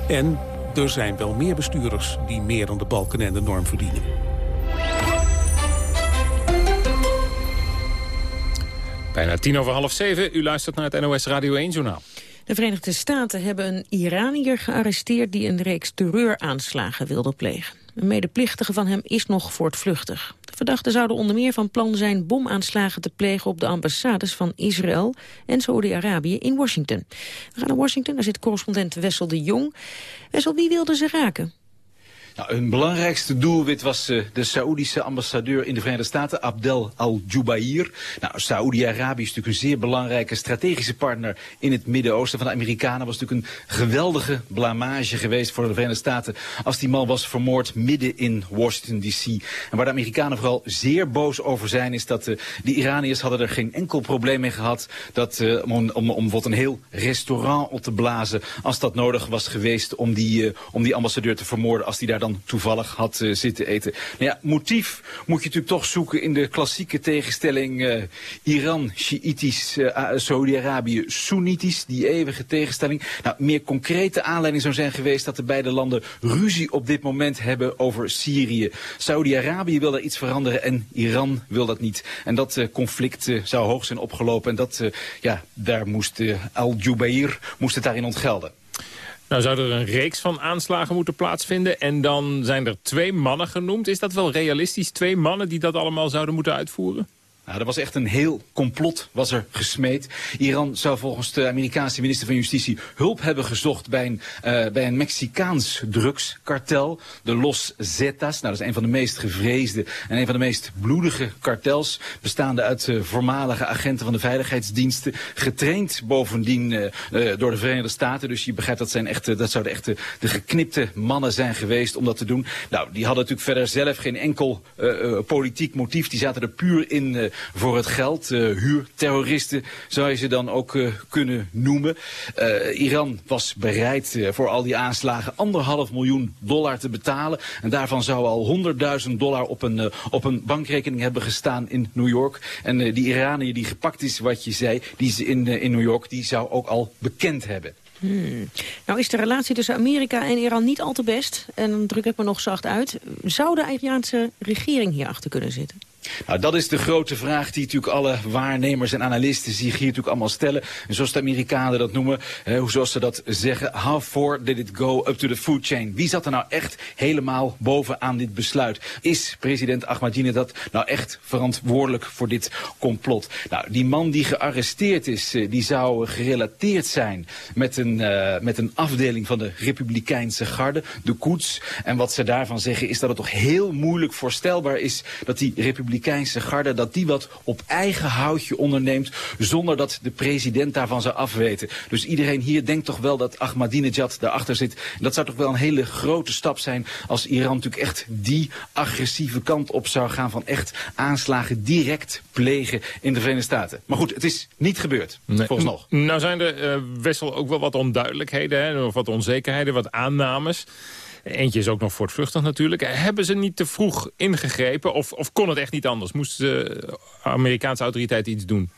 En er zijn wel meer bestuurders die meer dan de balken en de norm verdienen. Bijna tien over half zeven. U luistert naar het NOS Radio 1-journaal. De Verenigde Staten hebben een Iranier gearresteerd... die een reeks terreuraanslagen wilde plegen. Een medeplichtige van hem is nog voortvluchtig. De verdachten zouden onder meer van plan zijn bomaanslagen te plegen... op de ambassades van Israël en Saudi-Arabië in Washington. We gaan naar Washington, daar zit correspondent Wessel de Jong. Wessel, wie wilde ze raken? Nou, hun belangrijkste doelwit was uh, de Saoedische ambassadeur in de Verenigde Staten, Abdel al-Jubair. Nou, Saoedi-Arabië is natuurlijk een zeer belangrijke strategische partner in het Midden-Oosten van de Amerikanen. was natuurlijk een geweldige blamage geweest voor de Verenigde Staten als die man was vermoord midden in Washington D.C. En waar de Amerikanen vooral zeer boos over zijn is dat uh, die Iraniërs hadden er geen enkel probleem mee gehad dat, uh, om, om, om wat een heel restaurant op te blazen als dat nodig was geweest om die, om die ambassadeur te vermoorden als die daar dan toevallig had uh, zitten eten. Nou ja, motief moet je natuurlijk toch zoeken in de klassieke tegenstelling uh, Iran, Shiïtisch, uh, Saudi-Arabië, Soenitisch, die eeuwige tegenstelling. Nou, meer concrete aanleiding zou zijn geweest dat de beide landen ruzie op dit moment hebben over Syrië. Saudi-Arabië wil daar iets veranderen en Iran wil dat niet. En dat conflict zou hoog zijn opgelopen en dat, ja, daar moest Al-Jubair moest het daarin ontgelden. Nou zou er een reeks van aanslagen moeten plaatsvinden. En dan zijn er twee mannen genoemd. Is dat wel realistisch? Twee mannen die dat allemaal zouden moeten uitvoeren? Nou, er was echt een heel complot was er gesmeed. Iran zou volgens de Amerikaanse minister van Justitie hulp hebben gezocht bij een, uh, bij een Mexicaans drugskartel, de Los Zetas. Nou, dat is een van de meest gevreesde en een van de meest bloedige kartels, bestaande uit uh, voormalige agenten van de veiligheidsdiensten, getraind bovendien uh, door de Verenigde Staten. Dus je begrijpt dat zijn echt, dat zouden echt de geknipte mannen zijn geweest om dat te doen. Nou, die hadden natuurlijk verder zelf geen enkel politiek motief. Die zaten er puur in voor het geld. Uh, huurterroristen zou je ze dan ook uh, kunnen noemen. Uh, Iran was bereid voor al die aanslagen anderhalf miljoen dollar te betalen. En daarvan zou al 100.000 dollar op een, op een bankrekening hebben gestaan in New York. En die Iranier die gepakt is, wat je zei, die is in, in New York, die zou ook al bekend hebben. Hmm. Nou is de relatie tussen Amerika en Iran niet al te best. En dan druk ik me nog zacht uit. Zou de Iraanse regering hierachter kunnen zitten? Nou, dat is de grote vraag die natuurlijk alle waarnemers en analisten zich hier natuurlijk allemaal stellen. En zoals de Amerikanen dat noemen, hè, zoals ze dat zeggen, how far did it go up to the food chain? Wie zat er nou echt helemaal bovenaan dit besluit? Is president Ahmadinejad nou echt verantwoordelijk voor dit complot? Nou, die man die gearresteerd is, die zou gerelateerd zijn met een, uh, met een afdeling van de Republikeinse garde, de Koets. En wat ze daarvan zeggen is dat het toch heel moeilijk voorstelbaar is dat die Republikeinse Republikeinse garde... dat die wat op eigen houtje onderneemt... zonder dat de president daarvan zou afweten. Dus iedereen hier denkt toch wel dat Ahmadinejad daarachter zit. En dat zou toch wel een hele grote stap zijn... als Iran natuurlijk echt die agressieve kant op zou gaan... van echt aanslagen direct plegen in de Verenigde Staten. Maar goed, het is niet gebeurd, nee. volgens nog. Nou zijn er uh, Wessel ook wel wat onduidelijkheden... Hè, of wat onzekerheden, wat aannames... Eentje is ook nog voortvluchtig natuurlijk. Hebben ze niet te vroeg ingegrepen of, of kon het echt niet anders? Moesten de Amerikaanse autoriteiten iets doen?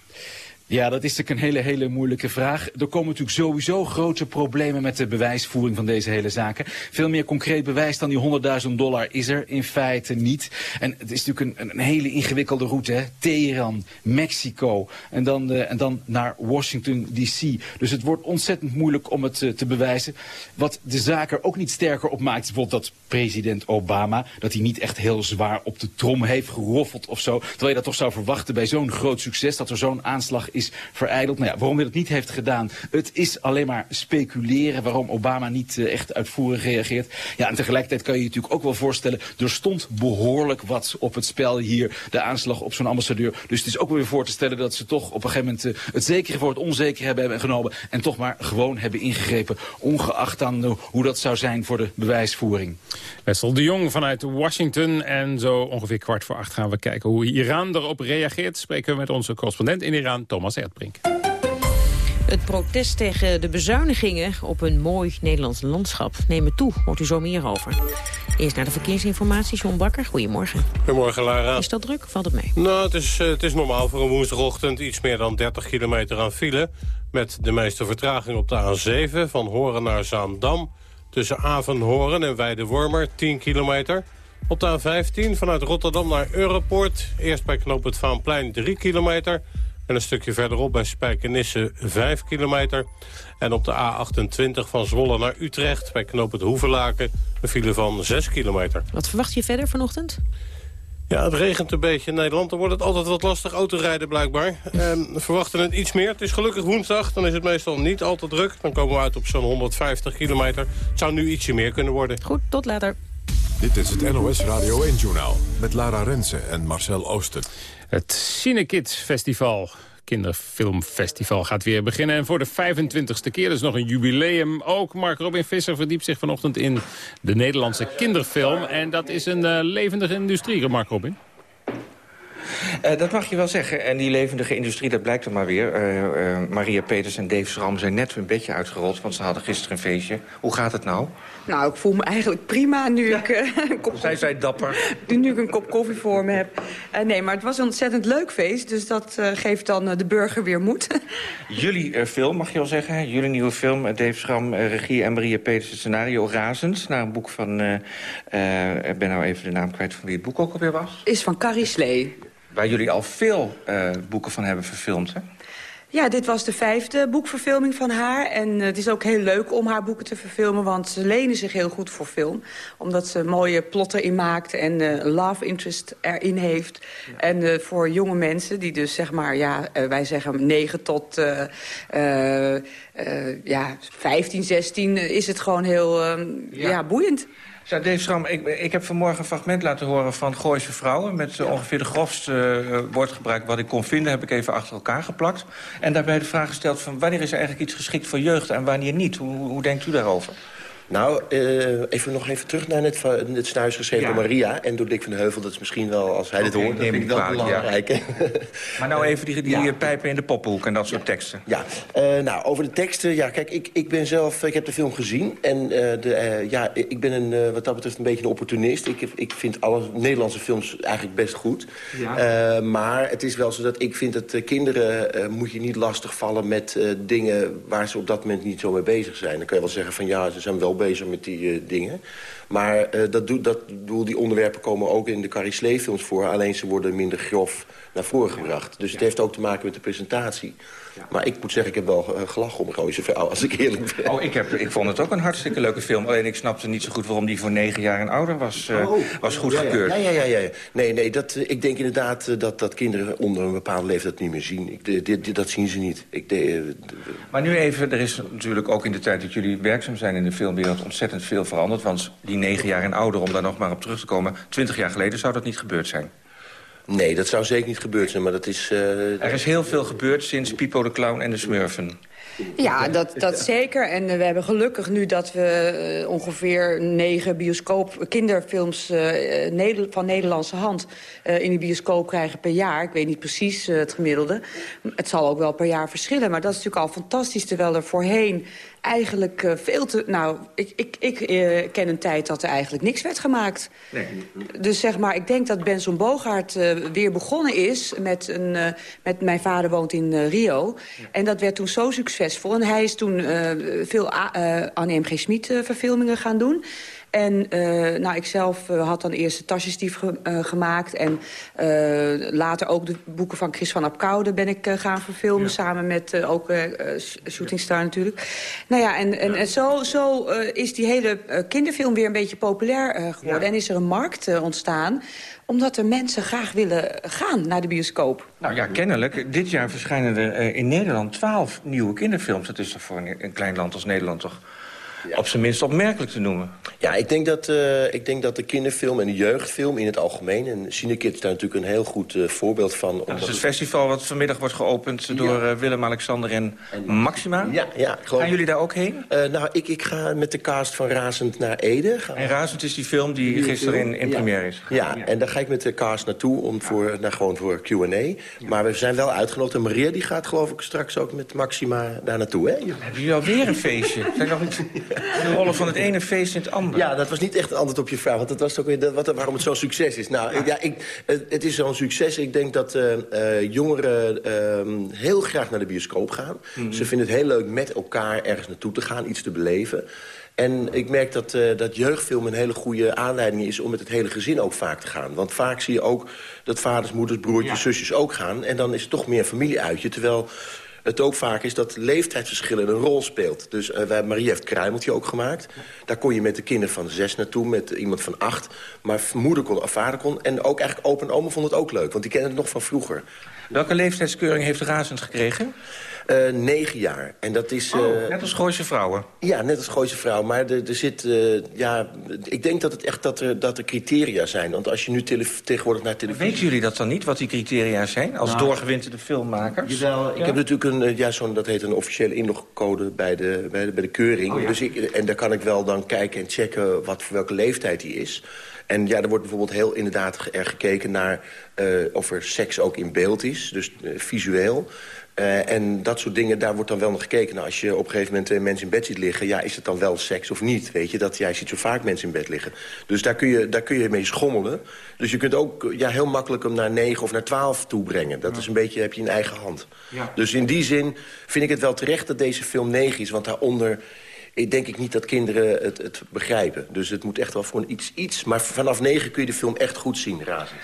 Ja, dat is natuurlijk een hele, hele moeilijke vraag. Er komen natuurlijk sowieso grote problemen met de bewijsvoering van deze hele zaken. Veel meer concreet bewijs dan die 100.000 dollar is er in feite niet. En het is natuurlijk een, een hele ingewikkelde route. Hè? Teheran, Mexico en dan, uh, en dan naar Washington D.C. Dus het wordt ontzettend moeilijk om het uh, te bewijzen. Wat de zaak er ook niet sterker op maakt, bijvoorbeeld dat president Obama... dat hij niet echt heel zwaar op de trom heeft geroffeld of zo. Terwijl je dat toch zou verwachten bij zo'n groot succes... dat er zo'n aanslag is verijdeld. Nou ja, waarom hij dat niet heeft gedaan, het is alleen maar speculeren. Waarom Obama niet uh, echt uitvoerig reageert. Ja, en tegelijkertijd kan je je natuurlijk ook wel voorstellen... er stond behoorlijk wat op het spel hier. De aanslag op zo'n ambassadeur. Dus het is ook weer voor te stellen dat ze toch op een gegeven moment... Uh, het zekere voor het onzekere hebben genomen. En toch maar gewoon hebben ingegrepen. Ongeacht dan uh, hoe dat zou zijn voor de bewijsvoering. Wessel de Jong vanuit Washington. En zo ongeveer kwart voor acht gaan we kijken hoe Iran erop reageert. Spreken we met onze correspondent in Iran, Thomas Erdbrink. Het protest tegen de bezuinigingen op een mooi Nederlands landschap nemen toe. Hoort u zo meer over. Eerst naar de verkeersinformatie, John Bakker. Goedemorgen. Goedemorgen, Lara. Is dat druk? Valt het mee? Nou, het is, het is normaal voor een woensdagochtend iets meer dan 30 kilometer aan file. Met de meeste vertraging op de A7 van Horen naar Zaandam. Tussen Avenhoorn en Weidewormer, 10 kilometer. Op de A15 vanuit Rotterdam naar Europoort. Eerst bij knoop het Vaanplein 3 kilometer. En een stukje verderop bij Spijkenisse 5 kilometer. En op de A28 van Zwolle naar Utrecht bij knoop het Hoevelaken een file van 6 kilometer. Wat verwacht je verder vanochtend? Ja, het regent een beetje in Nederland. Dan wordt het altijd wat lastig autorijden blijkbaar. En we verwachten het iets meer. Het is gelukkig woensdag. Dan is het meestal niet al te druk. Dan komen we uit op zo'n 150 kilometer. Het zou nu ietsje meer kunnen worden. Goed, tot later. Dit is het NOS Radio 1-journaal met Lara Rensen en Marcel Oosten. Het Cinekids Festival kinderfilmfestival gaat weer beginnen. En voor de 25ste keer, dus nog een jubileum ook. Mark Robin Visser verdiept zich vanochtend in de Nederlandse kinderfilm. En dat is een uh, levendige industrie, Mark Robin. Uh, dat mag je wel zeggen. En die levendige industrie, dat blijkt er maar weer. Uh, Maria Peters en Dave Schram zijn net hun bedje uitgerold... want ze hadden gisteren een feestje. Hoe gaat het nou? Nou, ik voel me eigenlijk prima nu ik een kop Zij zei dapper. Nu ik een kop koffie voor me heb. nee, maar het was een ontzettend leuk feest. Dus dat geeft dan de burger weer moed. Jullie film, mag je wel zeggen. Jullie nieuwe film. Dave Schram, regie en Maria Peters, het scenario Razend. Naar een boek van... ik ben nou even de naam kwijt van wie het boek ook alweer was. Is van Carrie Slee waar jullie al veel uh, boeken van hebben verfilmd, hè? Ja, dit was de vijfde boekverfilming van haar. En uh, het is ook heel leuk om haar boeken te verfilmen... want ze lenen zich heel goed voor film. Omdat ze mooie plotten in maakt en uh, love interest erin heeft. Ja. En voor jonge mensen die dus, zeg maar, ja, wij zeggen 9 tot ja, 15, 16... is het gewoon heel ja. ja, boeiend. Ja, Dave Schram, ik, ik heb vanmorgen een fragment laten horen van Gooise Vrouwen... met uh, ongeveer de grofste uh, woordgebruik wat ik kon vinden... heb ik even achter elkaar geplakt. En daarbij de vraag gesteld van wanneer is er eigenlijk iets geschikt voor jeugd... en wanneer niet? Hoe, hoe denkt u daarover? Nou, uh, even nog even terug naar net het snuis geschreven ja. door Maria... en door Dick van de Heuvel. Dat is misschien wel, als hij okay, dit hoort, dat vind ik wel belangrijk. Ja. maar nou even die, die ja. pijpen in de poppenhoek en dat soort teksten. Ja, uh, nou, over de teksten. Ja, kijk, ik, ik ben zelf... Ik heb de film gezien. En uh, de, ja, ik ben een, wat dat betreft een beetje een opportunist. Ik, ik vind alle Nederlandse films eigenlijk best goed. Ja. maar het is wel zo dat ik vind dat kinderen... moet je niet lastigvallen met dingen waar ze op dat moment niet zo mee bezig zijn. Dan kan je wel zeggen van ja, ze zijn wel bezig met die uh, dingen. Maar uh, dat, doet, dat, bedoel, die onderwerpen komen ook in de Carrie films voor. Alleen ze worden minder grof naar voren gebracht. Dus het heeft ook te maken met de presentatie. Ja. Maar ik moet zeggen, ik heb wel uh, gelachen om Gooise Vrouw, als ik eerlijk ben. Oh, ik, heb, ik vond het ook een hartstikke leuke film. Alleen ik snapte niet zo goed waarom die voor negen jaar en ouder was, uh, oh, was goedgekeurd. Ja, ja, ja, ja, ja. Nee, nee dat, ik denk inderdaad dat, dat kinderen onder een bepaalde leeftijd niet meer zien. Ik, de, dat zien ze niet. Ik, de, maar nu even, er is natuurlijk ook in de tijd dat jullie werkzaam zijn in de filmwereld... ontzettend veel veranderd. Want die negen jaar en ouder, om daar nog maar op terug te komen... twintig jaar geleden zou dat niet gebeurd zijn. Nee, dat zou zeker niet gebeurd zijn, maar dat is... Uh, er is heel veel gebeurd sinds Pipo de Clown en de Smurfen. Ja, dat, dat zeker. En uh, we hebben gelukkig nu dat we uh, ongeveer negen bioscoop kinderfilms uh, Neder van Nederlandse hand in de bioscoop krijgen per jaar. Ik weet niet precies het gemiddelde. Het zal ook wel per jaar verschillen, maar dat is natuurlijk al fantastisch. Terwijl er voorheen eigenlijk uh, veel te... Nou, ik, ik, ik uh, ken een tijd dat er eigenlijk niks werd gemaakt. Nee. Dus zeg maar, ik denk dat Benson Bogaert uh, weer begonnen is... met, een, met Mijn vader woont in Rio. Ja. En dat werd toen zo succesvol. En hij is toen veel Anne M. G. Schmid verfilmingen gaan doen. En uh, nou, ik zelf uh, had dan eerst de tasjesdief ge uh, gemaakt. En later ook de boeken van Chris van Apkoude ben ik gaan verfilmen. Ja. Samen met ook Shooting Star natuurlijk. Nou ja, en, en, en zo, zo is die hele kinderfilm weer een beetje populair geworden. En is er een markt ontstaan omdat er mensen graag willen gaan naar de bioscoop. Nou ja, kennelijk. Dit jaar verschijnen er in Nederland twaalf nieuwe kinderfilms. Dat is toch voor een, een klein land als Nederland toch ja. op zijn minst opmerkelijk te noemen. Ja, ik denk, dat, uh, ik denk dat de kinderfilm en de jeugdfilm in het algemeen... en Cinekids is daar natuurlijk een heel goed uh, voorbeeld van. Ja, dat is het festival wat vanmiddag wordt geopend ja. door uh, Willem-Alexander en, en, Maxima. Ja, ja. Gaan jullie daar ook heen? nou, ik, ik ga met de cast van Razend naar Ede. Gaan en Razend is die film die, die gisteren film? in, in première is. Ja, en daar ga ik met de cast naartoe om voor, naar, gewoon voor Q&A. Maar we zijn wel uitgenodigd. En Maria die gaat geloof ik straks ook met Maxima daar naartoe. Hè? Hebben jullie alweer een feestje? Zijn nog niet... De rollen van het ene feest in het andere. Ja, dat was niet echt een antwoord op je vraag. Want dat was ook weer de, wat, waarom het zo'n succes is. Nou, ja, ik, het, het is zo'n succes. Ik denk dat uh, uh, jongeren uh, heel graag naar de bioscoop gaan. Mm -hmm. Ze vinden het heel leuk met elkaar ergens naartoe te gaan. Iets te beleven. En ik merk dat, uh, dat jeugdfilm een hele goede aanleiding is... om met het hele gezin ook vaak te gaan. Want vaak zie je ook dat vaders, moeders, broertjes, ja. zusjes ook gaan. En dan is het toch meer familieuitje. Terwijl het ook vaak is dat leeftijdsverschillen een rol speelt. Dus uh, wij, Marie heeft Kruimeltje ook gemaakt. Daar kon je met de kinderen van zes naartoe, met iemand van acht. Maar moeder kon, vader kon. En ook eigenlijk open en oma vond het ook leuk, want die kennen het nog van vroeger. Welke leeftijdskeuring heeft Razend gekregen? Uh, negen jaar. En dat is... Uh, net als Gooise Vrouwen? Ja, net als Gooise Vrouwen. Maar er, er zit... Uh, ja, ik denk dat het echt dat er, dat er criteria zijn. Want als je nu tegenwoordig naar televisie... Weten jullie dat dan niet, wat die criteria zijn? Als nou, doorgewinterde filmmakers? Jawel, ja? ik heb natuurlijk een... Ja, zo'n dat heet een officiële inlogcode bij de, bij de, bij de keuring. Oh, ja. dus ik, en daar kan ik wel dan kijken en checken wat voor welke leeftijd die is. En ja, er wordt bijvoorbeeld heel inderdaad er gekeken naar... of er seks ook in beeld is, dus visueel... Uh, en dat soort dingen, daar wordt dan wel nog gekeken. Nou, als je op een gegeven moment uh, mensen in bed ziet liggen... ja, is het dan wel seks of niet? Weet je, dat jij ziet zo vaak mensen in bed liggen. Dus daar kun je, daar kun je mee schommelen. Dus je kunt ook ja, heel makkelijk hem naar 9 of naar 12 toe brengen. Dat is een beetje, heb je in eigen hand. Ja. Dus in die zin vind ik het wel terecht dat deze film 9 is. Want daaronder ik denk ik niet dat kinderen het, het begrijpen. Dus het moet echt wel voor iets, iets... Maar vanaf 9 kun je de film echt goed zien, razend.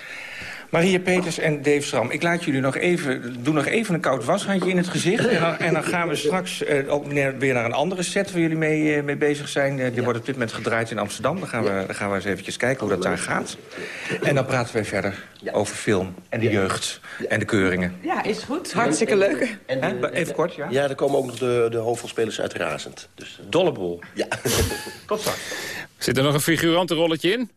Maria Peters en Dave Stram, ik laat jullie nog even, doe nog even een koud washandje in het gezicht. En dan, en dan gaan we straks uh, ook weer naar een andere set waar jullie mee, uh, mee bezig zijn. Uh, die wordt op dit moment gedraaid in Amsterdam. Dan gaan, we, dan gaan we eens eventjes kijken hoe dat daar gaat. En dan praten we verder over film en de jeugd en de keuringen. Ja, is goed. Hartstikke leuk. En, even kort, ja? Ja, er komen ook nog de, de hoofdrolspelers uit Razend. Dus, Dolleboel. Ja. Tot straks. Zit er nog een figurantenrolletje in?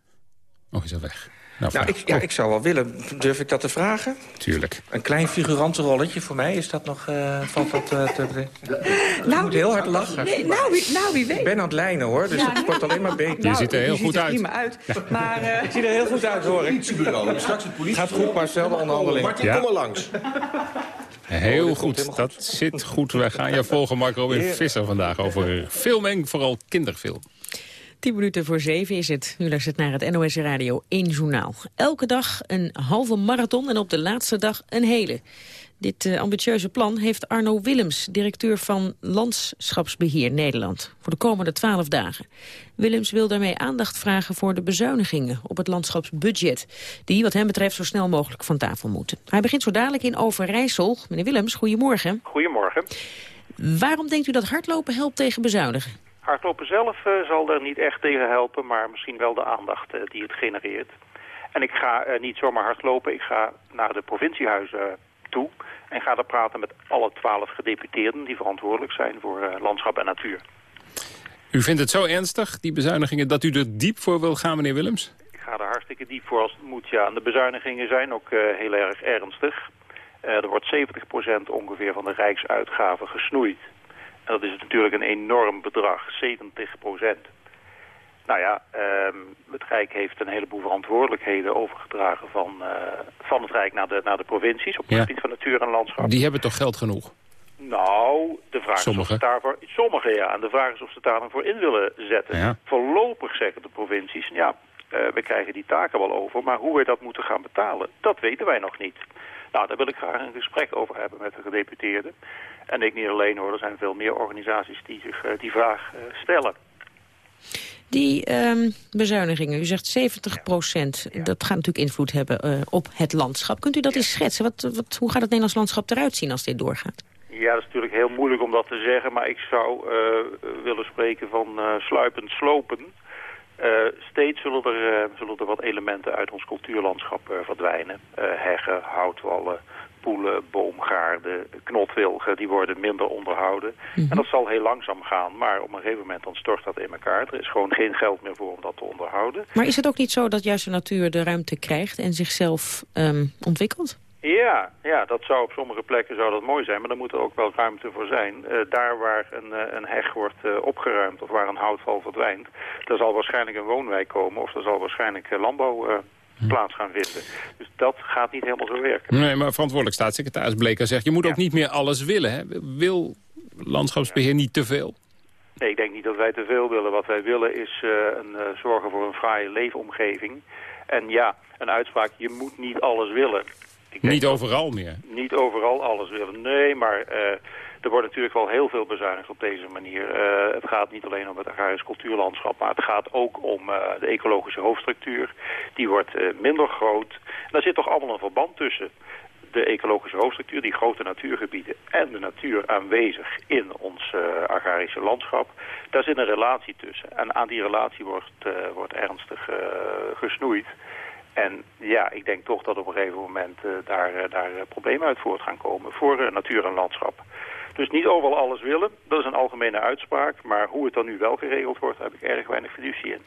Oh, is al weg. Nou, nou ik, ja, ik zou wel willen. Durf ik dat te vragen? Tuurlijk. Een klein figurantenrolletje voor mij. Is dat nog... Uh, valt dat uh, te... Nou, moet heel hard lachen. Nee, nou, wie, nou, wie weet. Ik ben aan het lijnen, hoor. Dus het wordt alleen maar beter. je ziet er heel goed uit. uit. Maar, uh, ziet er heel goed uit, hoor. Politiebureau. Straks het politie. Gaat goed, maar de onderhandeling. Martin, ja. kom maar langs. Heel oh, goed, dat zit goed. Wij gaan je volgen, Marco in Visser, vandaag over filming, vooral kinderfilm. 10 minuten voor 7 is het. U luistert naar het NOS Radio 1 Journaal. Elke dag een halve marathon en op de laatste dag een hele. Dit uh, ambitieuze plan heeft Arno Willems, directeur van Landschapsbeheer Nederland, voor de komende 12 dagen. Willems wil daarmee aandacht vragen voor de bezuinigingen op het landschapsbudget, die wat hem betreft zo snel mogelijk van tafel moeten. Hij begint zo dadelijk in Overijssel. Meneer Willems, goedemorgen. Goedemorgen. Waarom denkt u dat hardlopen helpt tegen bezuinigen? Hardlopen zelf uh, zal er niet echt tegen helpen, maar misschien wel de aandacht uh, die het genereert. En ik ga uh, niet zomaar hardlopen, ik ga naar de provinciehuizen toe en ga daar praten met alle twaalf gedeputeerden die verantwoordelijk zijn voor landschap en natuur. U vindt het zo ernstig, die bezuinigingen, dat u er diep voor wil gaan, meneer Willems? Ik ga er hartstikke diep voor als het moet, ja. En de bezuinigingen zijn ook heel erg ernstig. er wordt 70% ongeveer van de rijksuitgaven gesnoeid. En dat is natuurlijk een enorm bedrag, 70 procent. Nou ja, um, het Rijk heeft een heleboel verantwoordelijkheden overgedragen van, uh, van het Rijk naar de, naar de provincies op het gebied van natuur en landschap. Die hebben toch geld genoeg? Nou, de vraag is of ze daarvoor... Sommigen, ja. En de vraag is of ze daar dan voor in willen zetten. Ja. Voorlopig zeggen de provincies, ja, uh, we krijgen die taken wel over. Maar hoe we dat moeten gaan betalen, dat weten wij nog niet. Nou, daar wil ik graag een gesprek over hebben met de gedeputeerden. En ik niet alleen hoor, er zijn veel meer organisaties die zich uh, die vraag uh, stellen. Die um, bezuinigingen, u zegt 70 procent, dat gaat natuurlijk invloed hebben uh, op het landschap. Kunt u dat eens schetsen? Wat, wat, hoe gaat het Nederlands landschap eruit zien als dit doorgaat? Ja, dat is natuurlijk heel moeilijk om dat te zeggen, maar ik zou willen spreken van sluipend slopen. Steeds zullen er, zullen er wat elementen uit ons cultuurlandschap verdwijnen. heggen, houtwallen, poelen, boomgaarden, knotwilgen, die worden minder onderhouden. En dat zal heel langzaam gaan, maar op een gegeven moment dan stort dat in elkaar. Er is gewoon geen geld meer voor om dat te onderhouden. Maar is het ook niet zo dat juist de natuur de ruimte krijgt en zichzelf um, ontwikkelt? Ja, ja, dat zou op sommige plekken zou dat mooi zijn, maar daar moet er ook wel ruimte voor zijn. Uh, daar waar een, uh, een heg wordt uh, opgeruimd of waar een houtval verdwijnt, daar zal waarschijnlijk een woonwijk komen of er zal waarschijnlijk landbouw Hm. plaats gaan vinden. Dus dat gaat niet helemaal zo werken. Nee, maar verantwoordelijk staatssecretaris Bleker zegt... je moet ook niet meer alles willen. Hè? Wil landschapsbeheer niet te veel? Nee, ik denk niet dat wij te veel willen. Wat wij willen is een, zorgen voor een fraaie leefomgeving. En ja, een uitspraak, je moet niet alles willen. Niet overal meer? Niet overal alles willen, nee, maar... Uh, er wordt natuurlijk wel heel veel bezuinigd op deze manier. Uh, het gaat niet alleen om het agrarisch cultuurlandschap, maar het gaat ook om uh, de ecologische hoofdstructuur. Die wordt uh, minder groot. En daar zit toch allemaal een verband tussen de ecologische hoofdstructuur, die grote natuurgebieden en de natuur aanwezig in ons agrarische landschap. Daar zit een relatie tussen. En aan die relatie wordt, wordt ernstig gesnoeid. En ja, ik denk toch dat op een gegeven moment daar, daar problemen uit voort gaan komen voor natuur en landschap. Dus niet overal alles willen, dat is een algemene uitspraak. Maar hoe het dan nu wel geregeld wordt, daar heb ik erg weinig fiducie in.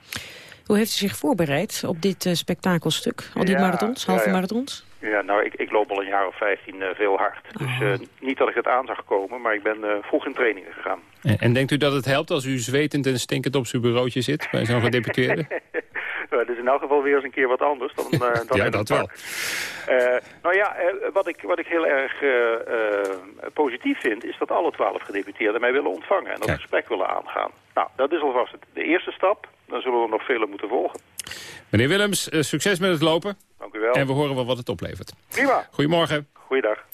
Hoe heeft u zich voorbereid op dit uh, spektakelstuk? Al die marathons, halve marathons? Ja, nou, ik, ik loop al een jaar of 15 uh, veel hard. Dus uh, niet dat ik het aan zag komen, maar ik ben vroeg in trainingen gegaan. En, en, denkt u dat het helpt als u zwetend en stinkend op zijn bureautje zit bij zo'n gedeputeerde? Het is in elk geval weer eens een keer wat anders dan, uh, dan ja, dat wel. Uh, nou ja, uh, wat, ik, wat ik heel erg positief vind... is dat alle twaalf gedeputeerden mij willen ontvangen... en dat ja. gesprek willen aangaan. Nou, dat is alvast de eerste stap. Dan zullen we nog vele moeten volgen. Meneer Willems, succes met het lopen. Dank u wel. En we horen wel wat het oplevert. Prima. Goedemorgen. Goeiedag.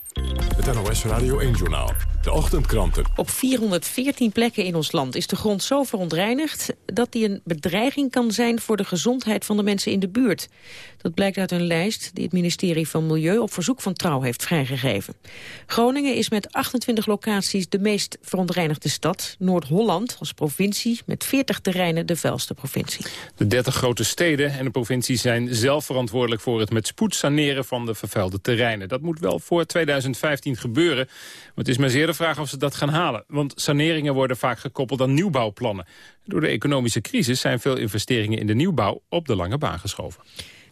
Het NOS Radio 1-journaal. De ochtendkranten. Op 414 plekken in ons land is de grond zo verontreinigd... dat die een bedreiging kan zijn voor de gezondheid van de mensen in de buurt. Dat blijkt uit een lijst die het ministerie van Milieu... op verzoek van Trouw heeft vrijgegeven. Groningen is met 28 locaties de meest verontreinigde stad. Noord-Holland als provincie met 40 terreinen de vuilste provincie. De 30 grote steden en de provincie zijn zelf verantwoordelijk... voor het met spoed saneren van de vervuilde terreinen. Dat moet wel voor 2015 gebeuren. Maar het is maar zeer de vraag of ze dat gaan halen. Want saneringen worden vaak gekoppeld aan nieuwbouwplannen. Door de economische crisis zijn veel investeringen in de nieuwbouw op de lange baan geschoven.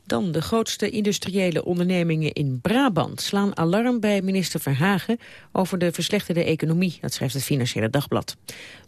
Dan de grootste industriële ondernemingen in Brabant slaan alarm bij minister Verhagen over de verslechterde economie, dat schrijft het Financiële Dagblad.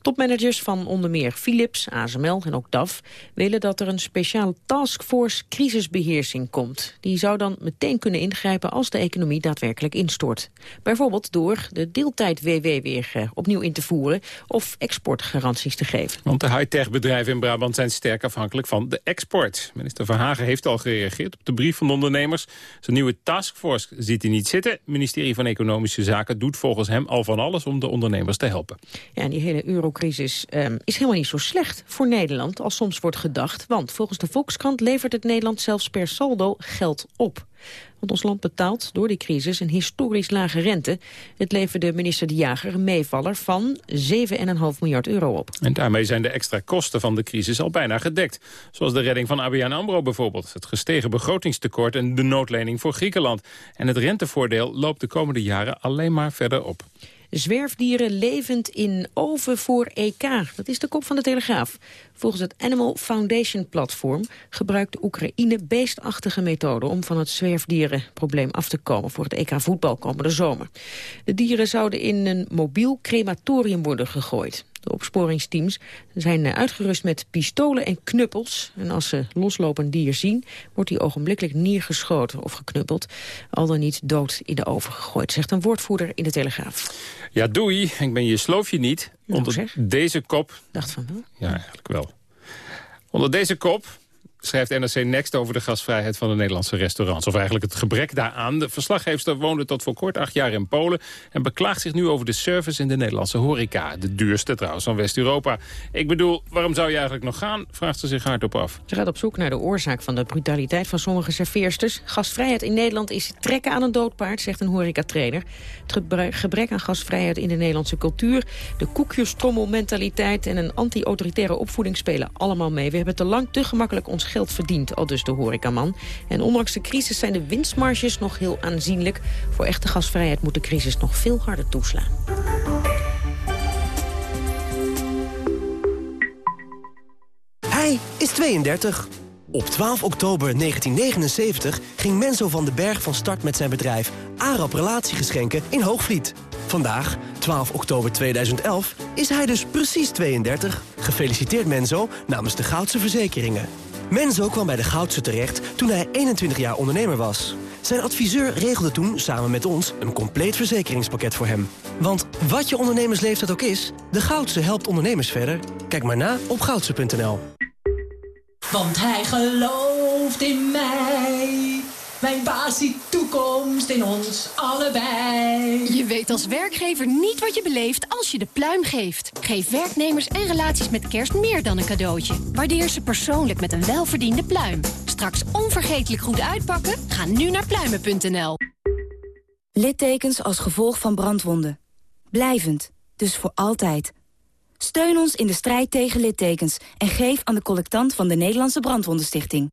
Topmanagers van onder meer Philips, ASML en ook DAF willen dat er een speciale taskforce crisisbeheersing komt. Die zou dan meteen kunnen ingrijpen als de economie daadwerkelijk instort. Bijvoorbeeld door de deeltijd-WW weer eh, opnieuw in te voeren of exportgaranties te geven. Want de high-tech bedrijven in Brabant zijn sterk afhankelijk van de export. Minister Verhagen heeft al gereageerd op de brief van de ondernemers. Zijn nieuwe taskforce ziet hij niet zitten. Het ministerie van Economische Zaken doet volgens hem al van alles om de ondernemers te helpen. Ja, die hele eurocrisis um, is helemaal niet zo slecht voor Nederland als soms wordt gedacht. Want volgens de Volkskrant levert het Nederland zelfs per saldo geld op. Want ons land betaalt door die crisis een historisch lage rente. Het leverde minister De Jager een meevaller van 7,5 miljard euro op. En daarmee zijn de extra kosten van de crisis al bijna gedekt. Zoals de redding van ABN AMRO bijvoorbeeld. Het gestegen begrotingstekort en de noodlening voor Griekenland. En het rentevoordeel loopt de komende jaren alleen maar verder op. Zwerfdieren levend in oven voor EK. Dat is de kop van de Telegraaf. Volgens het Animal Foundation platform gebruikt Oekraïne beestachtige methoden om van het zwerfdierenprobleem af te komen voor het EK voetbal komende zomer. De dieren zouden in een mobiel crematorium worden gegooid. De opsporingsteams zijn eh, uitgerust met pistolen en knuppels. En als ze loslopend dier zien, wordt die ogenblikkelijk neergeschoten of geknuppeld. Al dan niet dood in de oven gegooid, zegt een woordvoerder in de Telegraaf. Ja, doei. Ik ben je sloofje niet. Nou, Onder deze kop... Dacht van wel. Ja, eigenlijk wel. Onder deze kop schrijft NRC Next over de gasvrijheid van de Nederlandse restaurants. Of eigenlijk het gebrek daaraan. De verslaggeefster woonde tot voor kort acht jaar in Polen... en beklaagt zich nu over de service in de Nederlandse horeca. De duurste trouwens van West-Europa. Ik bedoel, waarom zou je eigenlijk nog gaan? Vraagt ze zich hardop af. Ze gaat op zoek naar de oorzaak van de brutaliteit van sommige serveersters. Gasvrijheid in Nederland is trekken aan een doodpaard, zegt een horecatrainer. Het gebrek- aan gasvrijheid in de Nederlandse cultuur... de koekjestrommelmentaliteit en een anti-autoritaire opvoeding spelen allemaal mee. We hebben te lang te gemakkelijk ons geld verdiend, al dus de horecaman. En ondanks de crisis zijn de winstmarges nog heel aanzienlijk. Voor echte gasvrijheid moet de crisis nog veel harder toeslaan. Hij is 32. Op 12 oktober 1979 ging Menzo van den Berg van start met zijn bedrijf Arab Relatiegeschenken in Hoogvliet. Vandaag, 12 oktober 2011, is hij dus precies 32. Gefeliciteerd Menzo namens de Goudse Verzekeringen. Menzo kwam bij de Goudse terecht toen hij 21 jaar ondernemer was. Zijn adviseur regelde toen samen met ons een compleet verzekeringspakket voor hem. Want wat je ondernemersleeftijd ook is, de Goudse helpt ondernemers verder. Kijk maar na op goudse.nl. Want hij gelooft in mij. Mijn baas ziet toekomst in ons allebei. Je weet als werkgever niet wat je beleeft als je de pluim geeft. Geef werknemers en relaties met kerst meer dan een cadeautje. Waardeer ze persoonlijk met een welverdiende pluim. Straks onvergetelijk goed uitpakken? Ga nu naar pluimen.nl. Littekens als gevolg van brandwonden. Blijvend, dus voor altijd. Steun ons in de strijd tegen littekens en geef aan de collectant van de Nederlandse Brandwondenstichting.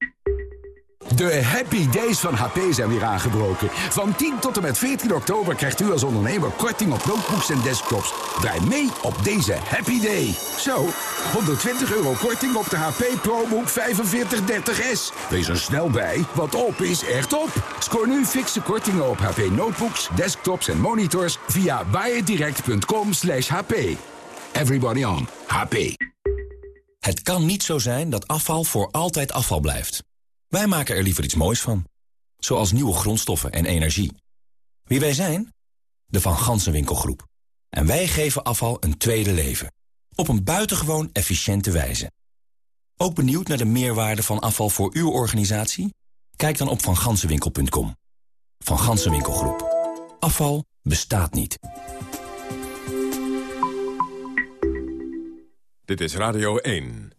De happy days van HP zijn weer aangebroken. Van 10 tot en met 14 oktober krijgt u als ondernemer korting op notebooks en desktops. Draai mee op deze happy day. Zo, 120 euro korting op de HP ProBook 4530S. Wees er snel bij, want op is echt op. Scoor nu fixe kortingen op HP notebooks, desktops en monitors via buyitdirect.com slash HP. Everybody on HP. Het kan niet zo zijn dat afval voor altijd afval blijft. Wij maken er liever iets moois van. Zoals nieuwe grondstoffen en energie. Wie wij zijn? De Van Gansenwinkelgroep. En wij geven afval een tweede leven. Op een buitengewoon efficiënte wijze. Ook benieuwd naar de meerwaarde van afval voor uw organisatie? Kijk dan op vangansenwinkel.com. Van Gansenwinkelgroep. Afval bestaat niet. Dit is Radio 1.